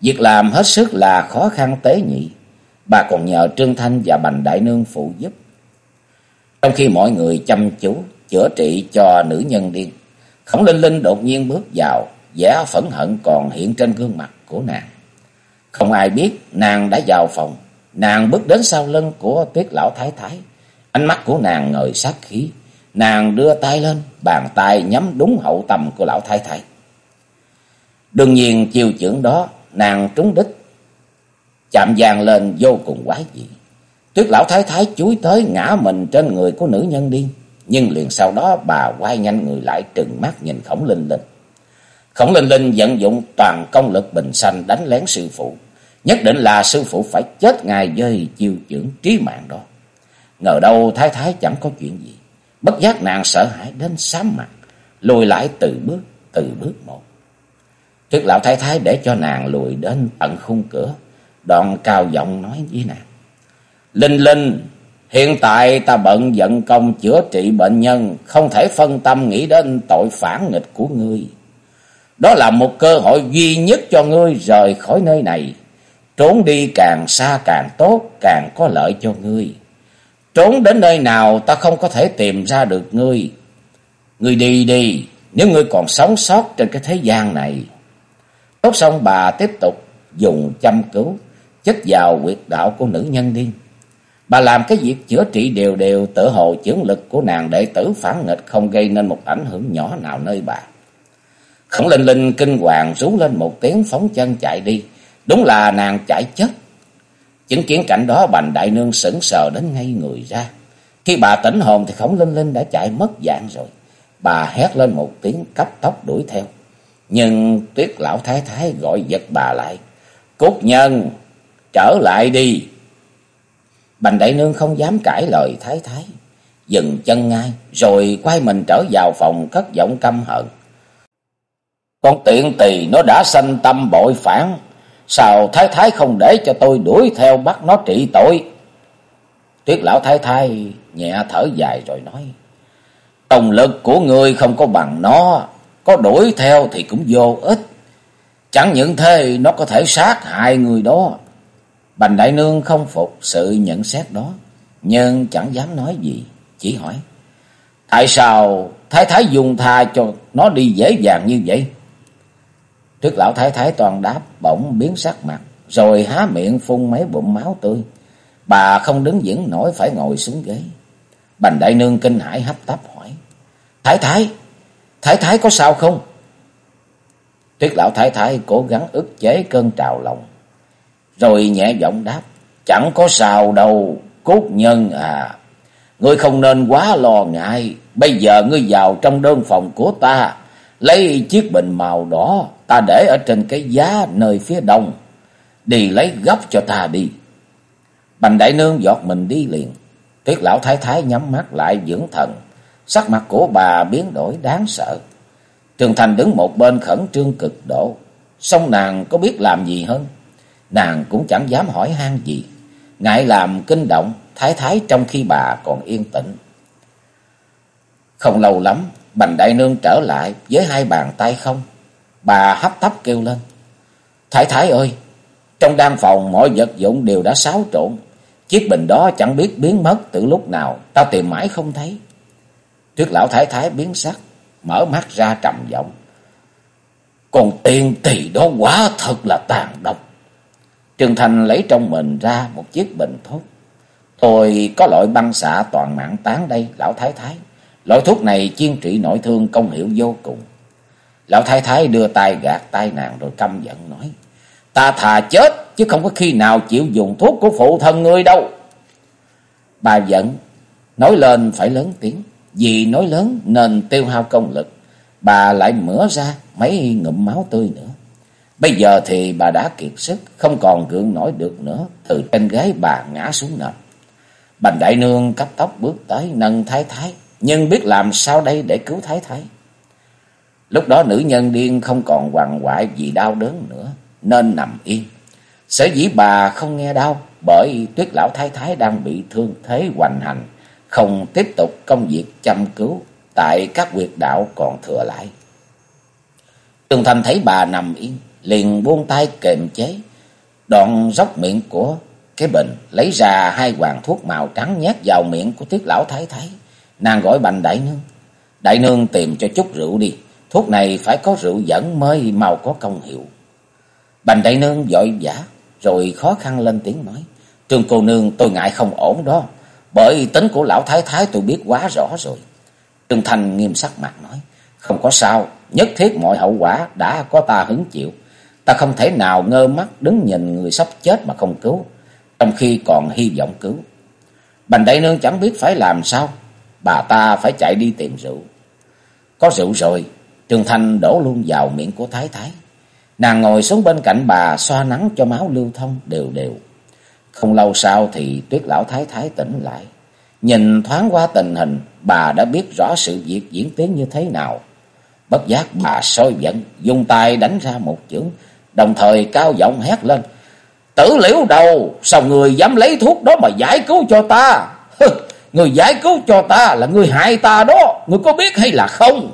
Việc làm hết sức là khó khăn tế nhị. Bà còn nhờ Trương Thanh và Bành Đại Nương phụ giúp. Trong khi mọi người chăm chú chữa trị cho nữ nhân điên, Khổng Linh Linh đột nhiên bước vào, vẻ phẫn hận còn hiện trên gương mặt của nàng. Không ai biết nàng đã vào phòng, nàng bước đến sau lưng của Tuyết lão thái thái, ánh mắt của nàng ngời sát khí, nàng đưa tay lên, bàn tay nhắm đúng hậu tầm của lão thái thái. Đương nhiên chiều trưởng đó nàng trúng đích, chạm vàng lên vô cùng quái dị. Tuyết lão thái thái chúi tới ngã mình trên người của nữ nhân điên. Nhưng liền sau đó bà quay nhanh người lại trừng mắt nhìn khổng linh linh. Khổng linh linh vận dụng toàn công lực bình sanh đánh lén sư phụ. Nhất định là sư phụ phải chết ngay với chiêu trưởng trí mạng đó. Ngờ đâu thái thái chẳng có chuyện gì. Bất giác nàng sợ hãi đến sám mặt. Lùi lại từ bước, từ bước một. Tuyết lão thái thái để cho nàng lùi đến tận khung cửa. Đoạn cao giọng nói với nàng. Linh Linh, hiện tại ta bận vận công chữa trị bệnh nhân, không thể phân tâm nghĩ đến tội phản nghịch của ngươi. Đó là một cơ hội duy nhất cho ngươi rời khỏi nơi này. Trốn đi càng xa càng tốt, càng có lợi cho ngươi. Trốn đến nơi nào ta không có thể tìm ra được ngươi. Ngươi đi đi, nếu ngươi còn sống sót trên cái thế gian này. Tốt xong bà tiếp tục dùng chăm cứu, chất vào quyệt đạo của nữ nhân điên. Bà làm cái việc chữa trị đều đều tự hồ chưởng lực của nàng đệ tử phản nghịch không gây nên một ảnh hưởng nhỏ nào nơi bà. Khổng linh linh kinh hoàng rú lên một tiếng phóng chân chạy đi. Đúng là nàng chạy chết. Chứng kiến cảnh đó bành đại nương sững sờ đến ngay người ra. Khi bà tỉnh hồn thì khổng linh linh đã chạy mất dạng rồi. Bà hét lên một tiếng cấp tốc đuổi theo. Nhưng tuyết lão thái thái gọi giật bà lại. cúc nhân, trở lại đi. Bành đại nương không dám cãi lời thái thái. Dừng chân ngay, rồi quay mình trở vào phòng cất giọng căm hận. Con tiện tỳ nó đã sanh tâm bội phản. Sao thái thái không để cho tôi đuổi theo bắt nó trị tội? Tuyết lão thái thái nhẹ thở dài rồi nói. Công lực của ngươi không có bằng nó. Có đuổi theo thì cũng vô ích. Chẳng những thế nó có thể sát hại người đó. Bành Đại Nương không phục sự nhận xét đó, nhưng chẳng dám nói gì, chỉ hỏi. Tại sao Thái Thái dùng tha cho nó đi dễ dàng như vậy? Trước lão Thái Thái toàn đáp bỗng biến sắc mặt, rồi há miệng phun mấy bụng máu tươi. Bà không đứng vững nổi phải ngồi xuống ghế. Bành Đại Nương kinh hãi hấp tấp hỏi. Thái Thái, Thái Thái có sao không? Tuyết lão Thái Thái cố gắng ức chế cơn trào lòng rồi nhẹ giọng đáp. Chẳng có sao đâu, cốt nhân à. Ngươi không nên quá lo ngại. Bây giờ ngươi vào trong đơn phòng của ta. Lấy chiếc bình màu đỏ. Ta để ở trên cái giá nơi phía đông. Đi lấy gấp cho ta đi. Bành đại nương giọt mình đi liền. Tuyết lão thái thái nhắm mắt lại dưỡng thần. Sắc mặt của bà biến đổi đáng sợ. Trường Thành đứng một bên khẩn trương cực độ. Xong nàng có biết làm gì hơn? Nàng cũng chẳng dám hỏi han gì, ngại làm kinh động thái thái trong khi bà còn yên tĩnh. Không lâu lắm, Bành Đại Nương trở lại với hai bàn tay không. Bà hấp tấp kêu lên. Thái thái ơi, trong đan phòng mọi vật dụng đều đã xáo trộn. Chiếc bình đó chẳng biết biến mất từ lúc nào, ta tìm mãi không thấy. Trước lão thái thái biến sắc, mở mắt ra trầm giọng. Còn tiền tỷ đó quá thật là tàn độc. Trường Thành lấy trong mình ra một chiếc bình thuốc. Tôi có loại băng xạ toàn mạng tán đây, lão thái thái. Loại thuốc này chiên trị nội thương công hiệu vô cùng. Lão thái thái đưa tay gạt tay nàng rồi căm giận nói. Ta thà chết chứ không có khi nào chịu dùng thuốc của phụ thân ngươi đâu. Bà giận, nói lên phải lớn tiếng. Vì nói lớn nên tiêu hao công lực. Bà lại mửa ra mấy ngụm máu tươi nữa. Bây giờ thì bà đã kiệt sức, không còn gượng nổi được nữa, từ trên ghế bà ngã xuống nền. Bành đại nương cấp tóc bước tới nâng thái thái, nhưng biết làm sao đây để cứu thái thái. Lúc đó nữ nhân điên không còn hoàng hoại vì đau đớn nữa, nên nằm yên. Sở dĩ bà không nghe đau, bởi tuyết lão thái thái đang bị thương thế hoành hành, không tiếp tục công việc chăm cứu tại các quyệt đạo còn thừa lại. tường Thành thấy bà nằm yên, liền buông tay kềm chế, đoạn róc miệng của cái bình, lấy ra hai hoàng thuốc màu trắng nhét vào miệng của tiết lão thái thái. Nàng gọi bành đại nương, đại nương tìm cho chút rượu đi, thuốc này phải có rượu dẫn mới màu có công hiệu. Bành đại nương vội vã, rồi khó khăn lên tiếng nói. Trương cô nương tôi ngại không ổn đó. Bởi tính của lão thái thái tôi biết quá rõ rồi. Trương Thành nghiêm sắc mặt nói. Không có sao. Nhất thiết mọi hậu quả đã có ta hứng chịu. Ta không thể nào ngơ mắt đứng nhìn người sắp chết mà không cứu. Trong khi còn hy vọng cứu. Bành đại nương chẳng biết phải làm sao. Bà ta phải chạy đi tìm rượu. Có rượu rồi. Trường Thanh đổ luôn vào miệng của Thái Thái. Nàng ngồi xuống bên cạnh bà xoa nắng cho máu lưu thông đều đều. Không lâu sau thì tuyết lão thái thái tỉnh lại. Nhìn thoáng qua tình hình, bà đã biết rõ sự việc diễn tiến như thế nào. Bất giác bà sôi giận, dùng tay đánh ra một chưởng, đồng thời cao giọng hét lên. Tử liễu đầu, sao người dám lấy thuốc đó mà giải cứu cho ta? người giải cứu cho ta là người hại ta đó, người có biết hay là không?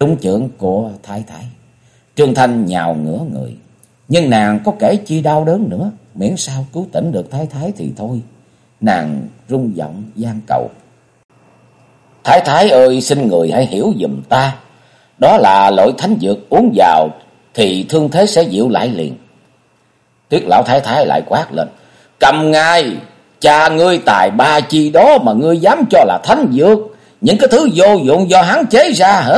Trung trưởng của thái thái. Trương Thanh nhào ngửa người. Nhưng nàng có kể chi đau đớn nữa. Miễn sao cứu tỉnh được thái thái thì thôi. Nàng rung giọng gian cầu. Thái thái ơi xin người hãy hiểu dùm ta. Đó là loại thánh dược uống vào thì thương thế sẽ dịu lại liền. Tuyết lão thái thái lại quát lên. Cầm ngay, cha ngươi tài ba chi đó mà ngươi dám cho là thánh dược. Những cái thứ vô dụng do hắn chế ra hả?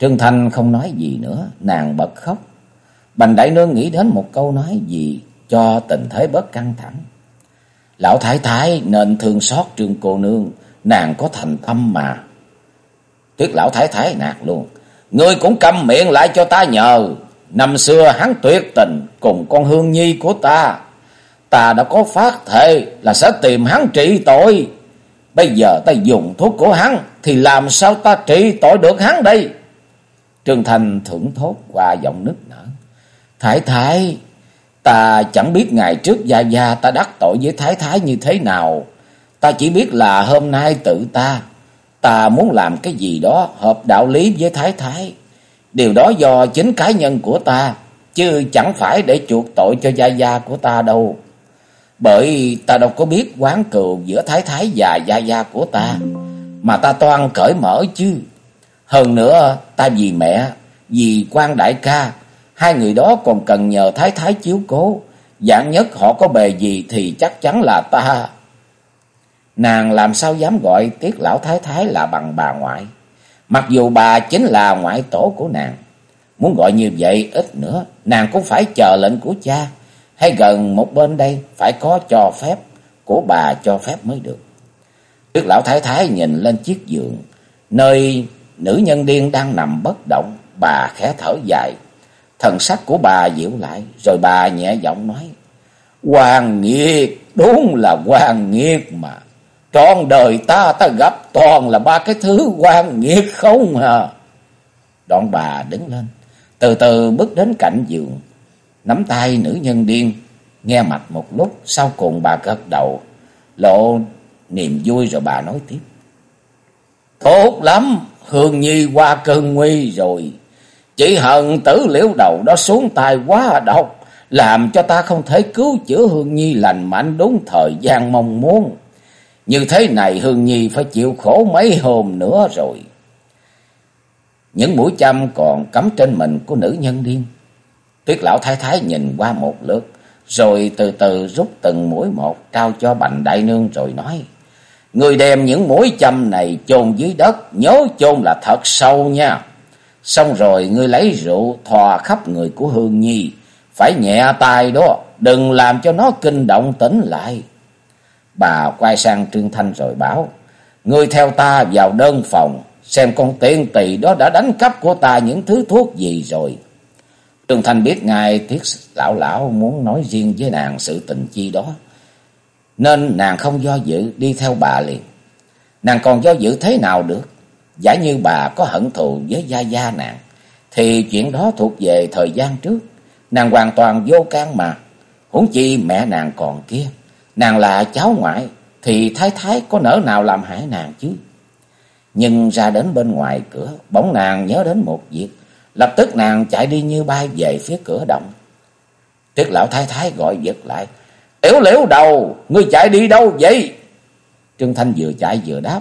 Trương Thanh không nói gì nữa, nàng bật khóc. Bành Đại Nương nghĩ đến một câu nói gì cho tình thế bớt căng thẳng. Lão Thái Thái nên thương xót Trương cô nương, nàng có thành tâm mà. Tuyết Lão Thái Thái nạt luôn. Ngươi cũng câm miệng lại cho ta nhờ. Năm xưa hắn tuyệt tình cùng con Hương Nhi của ta. Ta đã có phát thệ là sẽ tìm hắn trị tội. Bây giờ ta dùng thuốc của hắn thì làm sao ta trị tội được hắn đây? Trương Thành thưởng thốt qua giọng nức nở. Thái thái, ta chẳng biết ngày trước Gia Gia ta đắc tội với Thái thái như thế nào. Ta chỉ biết là hôm nay tự ta, ta muốn làm cái gì đó hợp đạo lý với Thái thái. Điều đó do chính cá nhân của ta, chứ chẳng phải để chuộc tội cho Gia Gia của ta đâu. Bởi ta đâu có biết quán cừu giữa Thái thái và Gia Gia của ta, mà ta toan cởi mở chứ. Hơn nữa, ta vì mẹ, vì quan đại ca, hai người đó còn cần nhờ thái thái chiếu cố. Dạng nhất họ có bề gì thì chắc chắn là ta. Nàng làm sao dám gọi tiết lão thái thái là bằng bà ngoại. Mặc dù bà chính là ngoại tổ của nàng. Muốn gọi như vậy ít nữa, nàng cũng phải chờ lệnh của cha. Hay gần một bên đây phải có cho phép của bà cho phép mới được. Tiết lão thái thái nhìn lên chiếc giường, nơi Nữ nhân điên đang nằm bất động, bà khẽ thở dài. Thần sắc của bà dịu lại, rồi bà nhẹ giọng nói. Hoàng nghiệt, đúng là hoàng nghiệt mà. Trọn đời ta ta gặp toàn là ba cái thứ quan nghiệt không hả? Đoạn bà đứng lên, từ từ bước đến cạnh giường, nắm tay nữ nhân điên, nghe mạch một lúc, sau cùng bà gật đầu, lộ niềm vui rồi bà nói tiếp. Tốt lắm, Hương Nhi qua cơn nguy rồi. Chỉ hận tử liễu đầu đó xuống tay quá độc. Làm cho ta không thể cứu chữa Hương Nhi lành mạnh đúng thời gian mong muốn. Như thế này Hương Nhi phải chịu khổ mấy hôm nữa rồi. Những mũi châm còn cắm trên mình của nữ nhân điên. Tuyết lão thái thái nhìn qua một lượt. Rồi từ từ rút từng mũi một trao cho bành đại nương rồi nói. Người đem những mũi châm này chôn dưới đất, nhớ chôn là thật sâu nha. Xong rồi ngươi lấy rượu thòa khắp người của Hương Nhi, phải nhẹ tay đó, đừng làm cho nó kinh động tỉnh lại. Bà quay sang Trương Thanh rồi bảo, ngươi theo ta vào đơn phòng, xem con tiên tỳ đó đã đánh cắp của ta những thứ thuốc gì rồi. Trương Thanh biết ngài thiết lão lão muốn nói riêng với nàng sự tình chi đó. Nên nàng không do dự đi theo bà liền. Nàng còn do dự thế nào được? Giả như bà có hận thù với gia gia nàng, thì chuyện đó thuộc về thời gian trước. Nàng hoàn toàn vô can mà. Huống chi mẹ nàng còn kia. Nàng là cháu ngoại, thì thái thái có nỡ nào làm hại nàng chứ? Nhưng ra đến bên ngoài cửa, bỗng nàng nhớ đến một việc. Lập tức nàng chạy đi như bay về phía cửa động. Tiết lão thái thái gọi giật lại. Tiểu liễu đầu, ngươi chạy đi đâu vậy? Trương Thanh vừa chạy vừa đáp.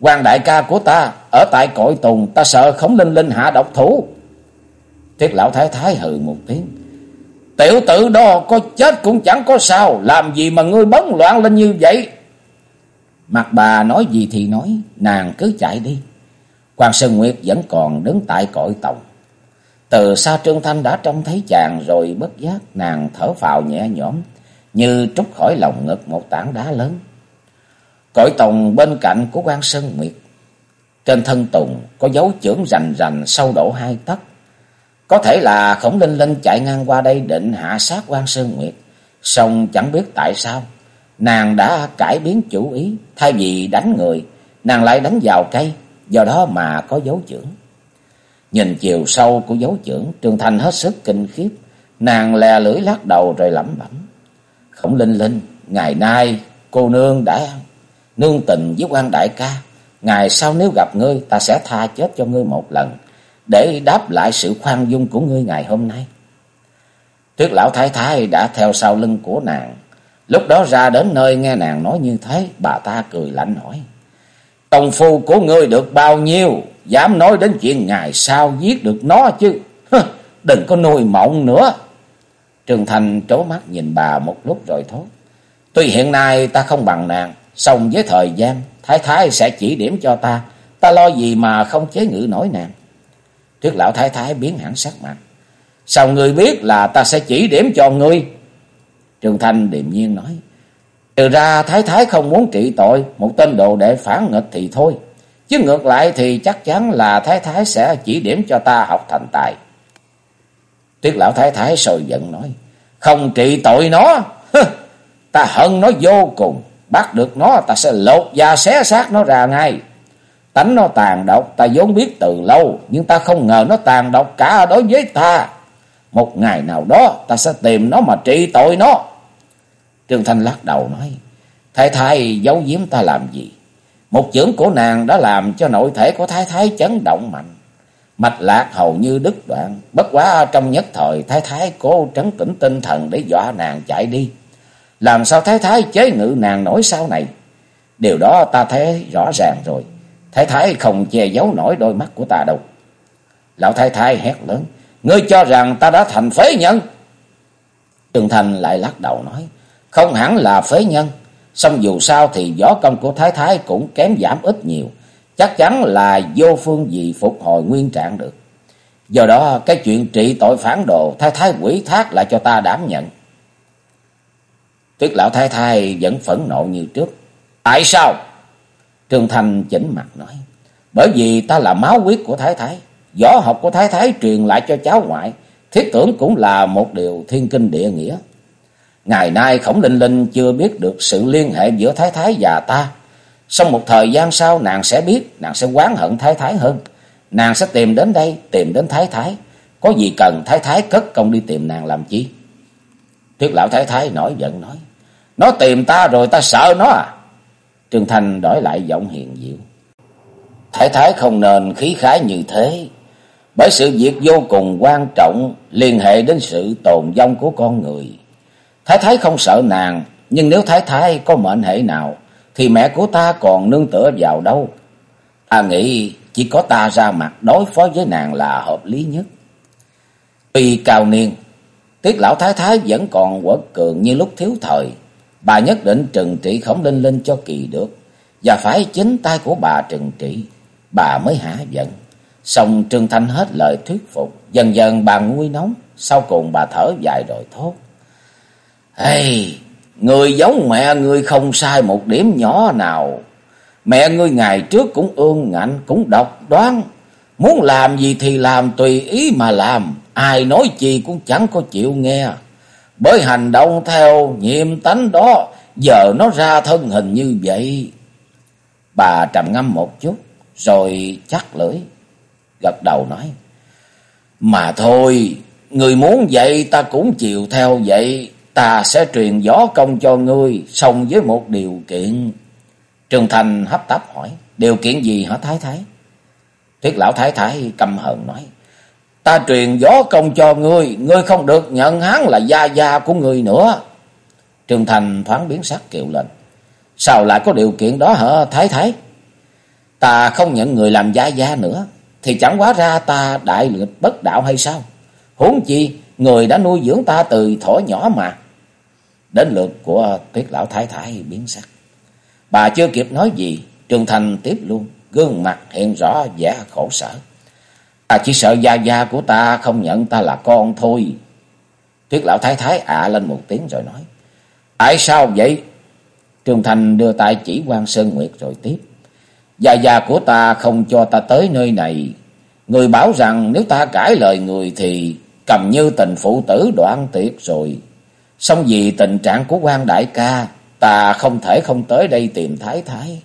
quan đại ca của ta, ở tại cội tùng, ta sợ khống linh linh hạ độc thủ. Tiết lão thái thái hừ một tiếng. Tiểu tử đó có chết cũng chẳng có sao, làm gì mà ngươi bấn loạn lên như vậy? Mặt bà nói gì thì nói, nàng cứ chạy đi. Quan Sơn Nguyệt vẫn còn đứng tại cội tổng. Từ xa Trương Thanh đã trông thấy chàng rồi bất giác nàng thở phào nhẹ nhõm, như trút khỏi lòng ngực một tảng đá lớn. Cõi tòng bên cạnh của quan Sơn Nguyệt. Trên thân tùng có dấu chưởng rành rành sâu độ hai tấc. Có thể là khổng linh linh chạy ngang qua đây định hạ sát quan Sơn Nguyệt. Xong chẳng biết tại sao. Nàng đã cải biến chủ ý. Thay vì đánh người, nàng lại đánh vào cây. Do đó mà có dấu trưởng. Nhìn chiều sâu của dấu trưởng, Trương thành hết sức kinh khiếp. Nàng lè lưỡi lắc đầu rồi lẩm bẩm. Khổng linh linh, ngày nay cô nương đã nương tình với quan đại ca. Ngày sau nếu gặp ngươi, ta sẽ tha chết cho ngươi một lần, để đáp lại sự khoan dung của ngươi ngày hôm nay. Tuyết lão thái thái đã theo sau lưng của nàng. Lúc đó ra đến nơi nghe nàng nói như thế, bà ta cười lạnh hỏi. Công phu của ngươi được bao nhiêu, dám nói đến chuyện ngày sau giết được nó chứ. đừng có nuôi mộng nữa. Trường Thành trố mắt nhìn bà một lúc rồi thốt. Tuy hiện nay ta không bằng nàng, song với thời gian, thái thái sẽ chỉ điểm cho ta. Ta lo gì mà không chế ngự nổi nàng. Thiết lão thái thái biến hẳn sắc mặt. Sao ngươi biết là ta sẽ chỉ điểm cho ngươi? Trường Thanh điềm nhiên nói. từ ra thái thái không muốn trị tội, một tên đồ đệ phản nghịch thì thôi. Chứ ngược lại thì chắc chắn là thái thái sẽ chỉ điểm cho ta học thành tài. Tiết lão thái thái sồi giận nói. Không trị tội nó. ta hận nó vô cùng. Bắt được nó ta sẽ lột da xé xác nó ra ngay. Tánh nó tàn độc, ta vốn biết từ lâu. Nhưng ta không ngờ nó tàn độc cả đối với ta. Một ngày nào đó, ta sẽ tìm nó mà trị tội nó. Trương Thanh lắc đầu nói. Thái thái, giấu giếm ta làm gì? Một chưởng của nàng đã làm cho nội thể của thái thái chấn động mạnh. Mạch lạc hầu như đứt đoạn. Bất quá trong nhất thời, thái thái cố trấn tĩnh tinh thần để dọa nàng chạy đi. Làm sao thái thái chế ngự nàng nổi sau này? Điều đó ta thấy rõ ràng rồi. Thái thái không che giấu nổi đôi mắt của ta đâu. Lão thái thái hét lớn. Ngươi cho rằng ta đã thành phế nhân. Trường Thành lại lắc đầu nói. Không hẳn là phế nhân. Xong dù sao thì võ công của Thái Thái cũng kém giảm ít nhiều. Chắc chắn là vô phương gì phục hồi nguyên trạng được. Do đó, cái chuyện trị tội phản đồ, Thái Thái quỷ thác lại cho ta đảm nhận. Tuyết lão Thái Thái vẫn phẫn nộ như trước. Tại sao? Trương thành chỉnh mặt nói. Bởi vì ta là máu huyết của Thái Thái. Võ học của Thái Thái truyền lại cho cháu ngoại. Thiết tưởng cũng là một điều thiên kinh địa nghĩa. Ngày nay khổng linh linh chưa biết được sự liên hệ giữa Thái Thái và ta. Sau một thời gian sau nàng sẽ biết, nàng sẽ quán hận Thái Thái hơn. Nàng sẽ tìm đến đây, tìm đến Thái Thái. Có gì cần Thái Thái cất công đi tìm nàng làm chi? Tuyết lão Thái Thái nổi giận nói. Nó tìm ta rồi ta sợ nó à? Trương Thanh đổi lại giọng hiền diệu. Thái Thái không nên khí khái như thế. Bởi sự việc vô cùng quan trọng liên hệ đến sự tồn vong của con người. Thái Thái không sợ nàng, nhưng nếu Thái Thái có mệnh hệ nào, thì mẹ của ta còn nương tựa vào đâu. Ta nghĩ chỉ có ta ra mặt đối phó với nàng là hợp lý nhất. Tuy cao niên, Tiết lão thái thái vẫn còn quật cường như lúc thiếu thời. Bà nhất định trừng trị khổng linh linh cho kỳ được. Và phải chính tay của bà trừng trị. Bà mới hả giận. Xong Trương Thanh hết lời thuyết phục. Dần dần bà nguôi nóng. Sau cùng bà thở dài rồi thốt. Hey, người giống mẹ ngươi không sai một điểm nhỏ nào. Mẹ ngươi ngày trước cũng ương ngạnh, cũng độc đoán. Muốn làm gì thì làm tùy ý mà làm. Ai nói gì cũng chẳng có chịu nghe. Bởi hành động theo nhiệm tánh đó, Giờ nó ra thân hình như vậy. Bà trầm ngâm một chút, rồi chắc lưỡi, gật đầu nói. Mà thôi, người muốn vậy ta cũng chịu theo vậy. Ta sẽ truyền gió công cho ngươi, xong với một điều kiện. trường Thành hấp tấp hỏi, điều kiện gì hả Thái Thái? thuyết lão Thái Thái căm hờn nói, ta truyền gió công cho ngươi, ngươi không được nhận hắn là gia gia của ngươi nữa. Trương Thành thoáng biến sắc kiệu lên, sao lại có điều kiện đó hả Thái Thái? Ta không nhận người làm gia gia nữa, thì chẳng quá ra ta đại lực bất đạo hay sao? Huống chi, người đã nuôi dưỡng ta từ thỏ nhỏ mà. Đến lượt của tuyết lão thái thái biến sắc. Bà chưa kịp nói gì, Trương Thành tiếp luôn, gương mặt hiện rõ vẻ khổ sở. Ta chỉ sợ gia gia của ta không nhận ta là con thôi. Tuyết lão thái thái ạ lên một tiếng rồi nói. Tại sao vậy? trường Thành đưa tay chỉ quan Sơn Nguyệt rồi tiếp. Gia gia của ta không cho ta tới nơi này. Người bảo rằng nếu ta cãi lời người thì cầm như tình phụ tử đoạn tiệt rồi. Xong vì tình trạng của quan đại ca, ta không thể không tới đây tìm thái thái.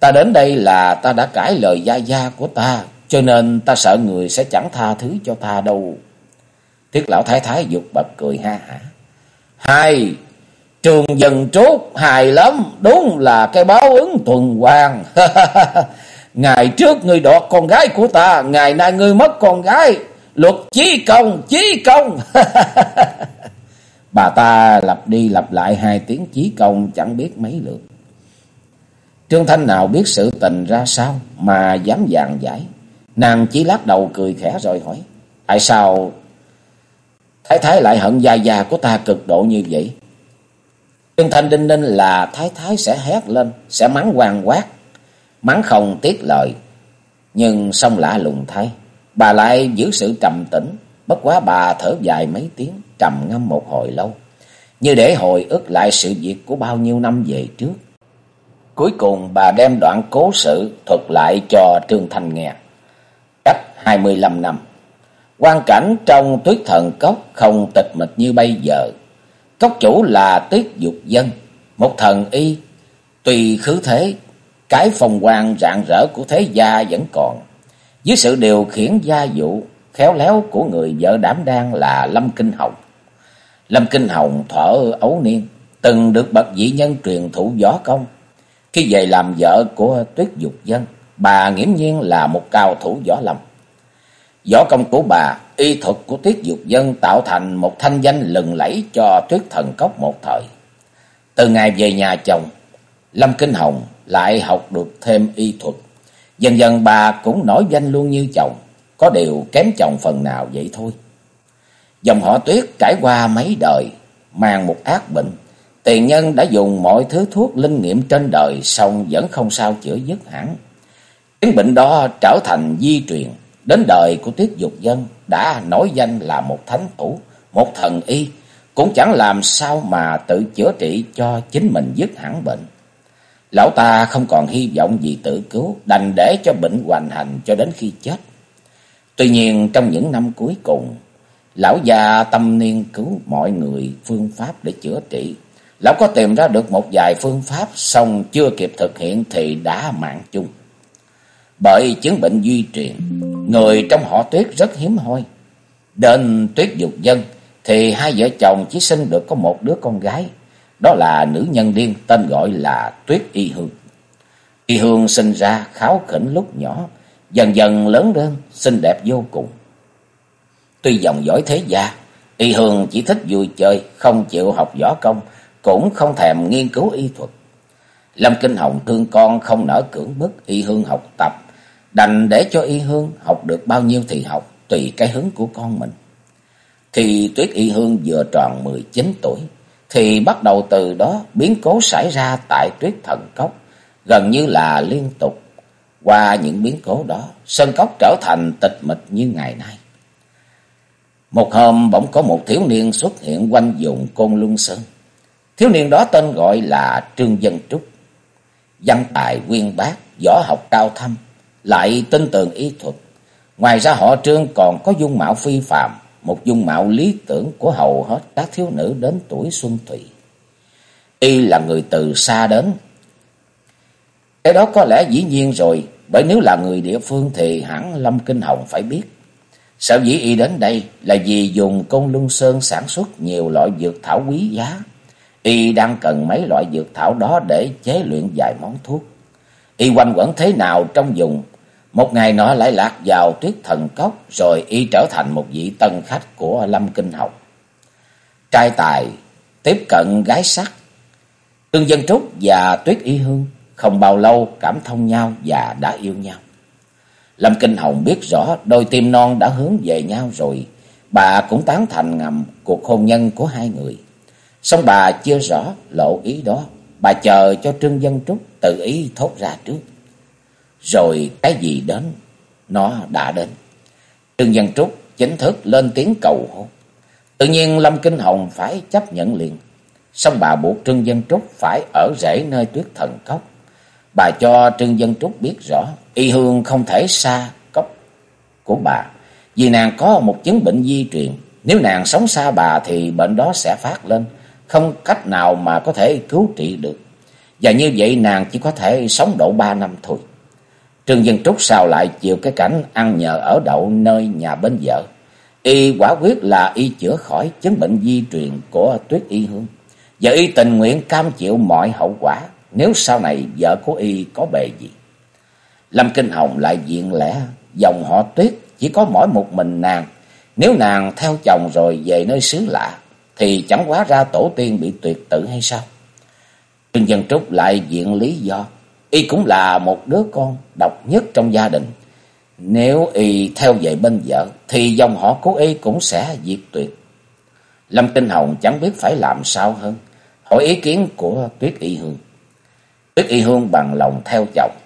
Ta đến đây là ta đã cãi lời gia gia của ta, cho nên ta sợ người sẽ chẳng tha thứ cho ta đâu. Thiết lão thái thái dục bật cười ha hả. Hai, trường dần trốt hài lắm, đúng là cái báo ứng tuần hoàn. ngày trước ngươi đọt con gái của ta, ngày nay ngươi mất con gái. Luật chí công, chí công. Bà ta lặp đi lặp lại hai tiếng chí công chẳng biết mấy lượt. Trương Thanh nào biết sự tình ra sao mà dám dàn giải. Nàng chỉ lắc đầu cười khẽ rồi hỏi. Tại sao Thái Thái lại hận gia già của ta cực độ như vậy? Trương Thanh đinh ninh là Thái Thái sẽ hét lên, sẽ mắng hoàng quát. Mắng không tiếc lời. Nhưng xong lạ lùng thay. Bà lại giữ sự trầm tĩnh. Bất quá bà thở dài mấy tiếng, trầm ngâm một hồi lâu. Như để hồi ức lại sự việc của bao nhiêu năm về trước. Cuối cùng bà đem đoạn cố sự thuật lại cho Trương Thanh nghe. 25 năm. Quan cảnh trong tuyết thần cốc không tịch mịch như bây giờ. Cốc chủ là tuyết dục dân, một thần y. Tùy khứ thế, cái phong quan rạng rỡ của thế gia vẫn còn. Dưới sự điều khiển gia vụ, khéo léo của người vợ đảm đang là Lâm Kinh Hồng. Lâm Kinh Hồng thở ấu niên, từng được bậc dĩ nhân truyền thụ võ công. Khi về làm vợ của tuyết dục dân, bà nghiễm nhiên là một cao thủ võ lâm. Võ công của bà, y thuật của tuyết dục dân tạo thành một thanh danh lừng lẫy cho tuyết thần cốc một thời. Từ ngày về nhà chồng, Lâm Kinh Hồng lại học được thêm y thuật. Dần dần bà cũng nổi danh luôn như chồng, có điều kém chồng phần nào vậy thôi. Dòng họ tuyết trải qua mấy đời, mang một ác bệnh. Tiền nhân đã dùng mọi thứ thuốc linh nghiệm trên đời, xong vẫn không sao chữa dứt hẳn. Chứng bệnh đó trở thành di truyền, đến đời của tiết dục dân đã nổi danh là một thánh thủ, một thần y, cũng chẳng làm sao mà tự chữa trị cho chính mình dứt hẳn bệnh. Lão ta không còn hy vọng gì tự cứu, đành để cho bệnh hoành hành cho đến khi chết. Tuy nhiên trong những năm cuối cùng, lão già tâm niên cứu mọi người phương pháp để chữa trị. Lão có tìm ra được một vài phương pháp, xong chưa kịp thực hiện thì đã mạng chung. Bởi chứng bệnh duy truyền, người trong họ tuyết rất hiếm hoi. Đến tuyết dục dân thì hai vợ chồng chỉ sinh được có một đứa con gái. Đó là nữ nhân điên tên gọi là Tuyết Y Hương. Y Hương sinh ra kháo khỉnh lúc nhỏ, dần dần lớn lên, xinh đẹp vô cùng. Tuy dòng dõi thế gia, Y Hương chỉ thích vui chơi, không chịu học võ công, cũng không thèm nghiên cứu y thuật. Lâm Kinh Hồng thương con không nỡ cưỡng bức Y Hương học tập, đành để cho Y Hương học được bao nhiêu thì học, tùy cái hứng của con mình. Khi Tuyết Y Hương vừa tròn 19 tuổi, thì bắt đầu từ đó biến cố xảy ra tại tuyết thần cốc, gần như là liên tục. Qua những biến cố đó, sân cốc trở thành tịch mịch như ngày nay. Một hôm bỗng có một thiếu niên xuất hiện quanh vùng Côn Luân Sơn. Thiếu niên đó tên gọi là Trương Dân Trúc. Văn tài quyên bác, võ học cao thâm, lại tin tưởng y thuật. Ngoài ra họ Trương còn có dung mạo phi phàm, một dung mạo lý tưởng của hầu hết các thiếu nữ đến tuổi xuân thủy. Y là người từ xa đến. Cái đó có lẽ dĩ nhiên rồi, bởi nếu là người địa phương thì hẳn Lâm Kinh Hồng phải biết. Sở dĩ y đến đây là vì dùng công luân sơn sản xuất nhiều loại dược thảo quý giá. Y đang cần mấy loại dược thảo đó để chế luyện vài món thuốc. Y quanh quẩn thế nào trong dùng, một ngày nọ lại lạc vào tuyết thần cốc, rồi y trở thành một vị tân khách của Lâm Kinh Học. Trai tài tiếp cận gái sắc, Trương Dân Trúc và Tuyết Y Hương không bao lâu cảm thông nhau và đã yêu nhau. Lâm Kinh Hồng biết rõ đôi tim non đã hướng về nhau rồi, bà cũng tán thành ngầm cuộc hôn nhân của hai người. Xong bà chưa rõ lộ ý đó, bà chờ cho Trương Dân Trúc tự ý thốt ra trước. Rồi cái gì đến, nó đã đến. Trương văn Trúc chính thức lên tiếng cầu hôn. Tự nhiên Lâm Kinh Hồng phải chấp nhận liền. Xong bà buộc Trương văn Trúc phải ở rễ nơi tuyết thần cốc. Bà cho Trương văn Trúc biết rõ, y hương không thể xa cốc của bà. Vì nàng có một chứng bệnh di truyền. Nếu nàng sống xa bà thì bệnh đó sẽ phát lên. Không cách nào mà có thể cứu trị được. Và như vậy nàng chỉ có thể sống độ ba năm thôi. Trương Dân Trúc sao lại chịu cái cảnh ăn nhờ ở đậu nơi nhà bên vợ. Y quả quyết là y chữa khỏi chứng bệnh di truyền của Tuyết Y Hương. Và y tình nguyện cam chịu mọi hậu quả, nếu sau này vợ của y có bề gì. Lâm Kinh Hồng lại diện lẽ, dòng họ Tuyết chỉ có mỗi một mình nàng. Nếu nàng theo chồng rồi về nơi xứ lạ, thì chẳng quá ra tổ tiên bị tuyệt tử hay sao? Trương Dân Trúc lại diện lý do y cũng là một đứa con độc nhất trong gia đình. Nếu y theo về bên vợ thì dòng họ của y cũng sẽ diệt tuyệt. Lâm Kinh Hồng chẳng biết phải làm sao hơn. Hỏi ý kiến của Tuyết Y Hương. Tuyết Y Hương bằng lòng theo chồng.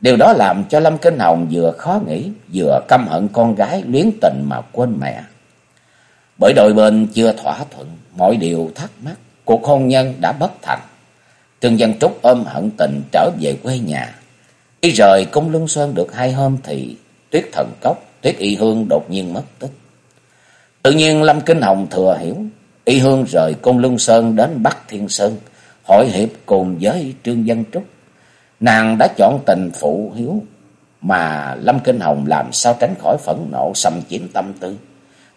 Điều đó làm cho Lâm Kinh Hồng vừa khó nghĩ, vừa căm hận con gái luyến tình mà quên mẹ. Bởi đôi bên chưa thỏa thuận, mọi điều thắc mắc, cuộc hôn nhân đã bất thành. Trương Văn Trúc ôm hận tình trở về quê nhà. Khi rời cung Lương Sơn được hai hôm thì Tuyết Thần Cốc, Tuyết Y Hương đột nhiên mất tích. Tự nhiên Lâm Kinh Hồng thừa hiểu, Y Hương rời cung Lương Sơn đến Bắc Thiên Sơn, hội hiệp cùng với Trương Văn Trúc. Nàng đã chọn tình phụ hiếu, mà Lâm Kinh Hồng làm sao tránh khỏi phẫn nộ xâm chiếm tâm tư.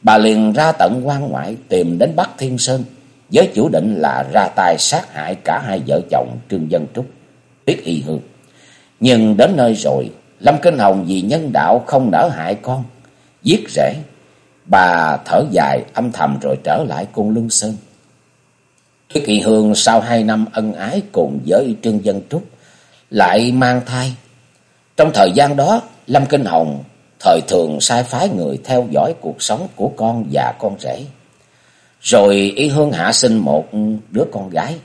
Bà liền ra tận quan ngoại tìm đến Bắc Thiên Sơn, với chủ định là ra tay sát hại cả hai vợ chồng Trương Dân Trúc, Tiết Y Hương. Nhưng đến nơi rồi, Lâm Kinh Hồng vì nhân đạo không nỡ hại con, giết rễ. Bà thở dài âm thầm rồi trở lại cung lưng Sơn. Tiết Y Hương sau hai năm ân ái cùng với Trương Dân Trúc, lại mang thai. Trong thời gian đó, Lâm Kinh Hồng thời thường sai phái người theo dõi cuộc sống của con và con rể. Rồi Y Hương hạ sinh một đứa con gái.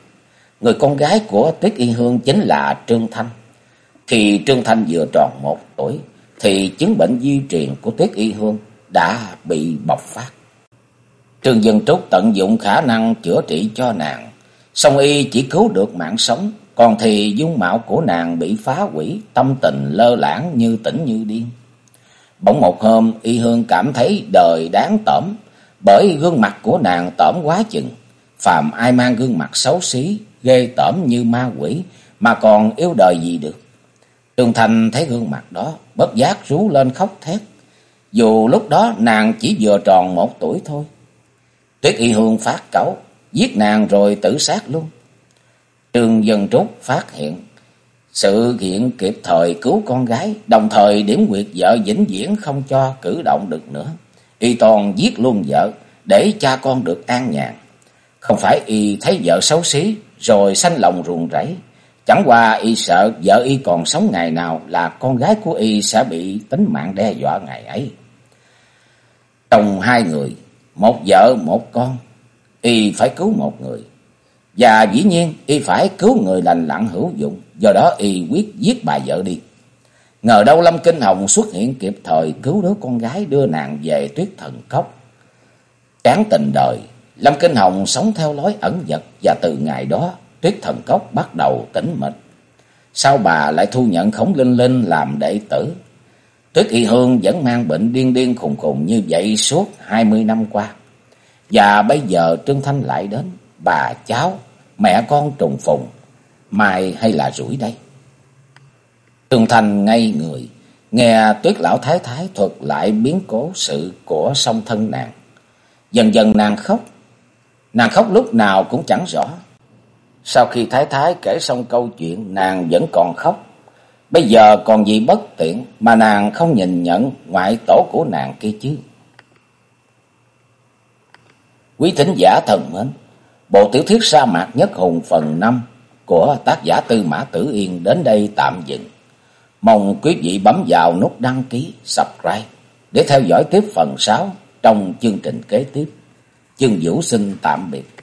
Người con gái của Tuyết Y Hương chính là Trương Thanh. Khi Trương Thanh vừa tròn một tuổi, thì chứng bệnh di truyền của Tuyết Y Hương đã bị bộc phát. Trương Dân Trúc tận dụng khả năng chữa trị cho nàng, song y chỉ cứu được mạng sống, còn thì dung mạo của nàng bị phá hủy, tâm tình lơ lãng như tỉnh như điên. Bỗng một hôm, Y Hương cảm thấy đời đáng tởm, bởi gương mặt của nàng tởm quá chừng. Phàm ai mang gương mặt xấu xí, ghê tởm như ma quỷ, mà còn yêu đời gì được. Trường Thành thấy gương mặt đó, bất giác rú lên khóc thét. Dù lúc đó nàng chỉ vừa tròn một tuổi thôi. Tuyết Y Hương phát cẩu, giết nàng rồi tự sát luôn. Trường Dân Trúc phát hiện sự kiện kịp thời cứu con gái, đồng thời điểm quyệt vợ vĩnh viễn không cho cử động được nữa. Y toàn giết luôn vợ, để cha con được an nhàn. Không phải y thấy vợ xấu xí, rồi sanh lòng ruồng rẫy. Chẳng qua y sợ vợ y còn sống ngày nào là con gái của y sẽ bị tính mạng đe dọa ngày ấy. Trong hai người, một vợ một con, y phải cứu một người. Và dĩ nhiên y phải cứu người lành lặn hữu dụng, do đó y quyết giết bà vợ đi. Ngờ đâu Lâm Kinh Hồng xuất hiện kịp thời cứu đứa con gái đưa nàng về tuyết thần cốc. Chán tình đời, Lâm Kinh Hồng sống theo lối ẩn vật và từ ngày đó tuyết thần cốc bắt đầu tỉnh mịch. Sao bà lại thu nhận khổng linh linh làm đệ tử. Tuyết Y Hương vẫn mang bệnh điên điên khùng khùng như vậy suốt hai mươi năm qua. Và bây giờ Trương Thanh lại đến, bà cháu mẹ con trùng phùng, mai hay là rủi đây? Tường Thành ngay người, nghe tuyết lão thái thái thuật lại biến cố sự của song thân nàng. Dần dần nàng khóc, nàng khóc lúc nào cũng chẳng rõ. Sau khi thái thái kể xong câu chuyện, nàng vẫn còn khóc. Bây giờ còn gì bất tiện mà nàng không nhìn nhận ngoại tổ của nàng kia chứ. Quý thính giả thần mến, bộ tiểu thuyết sa mạc nhất hùng phần 5 của tác giả Tư Mã Tử Yên đến đây tạm dừng. Mong quý vị bấm vào nút đăng ký, subscribe để theo dõi tiếp phần 6 trong chương trình kế tiếp. Chương Vũ xin tạm biệt.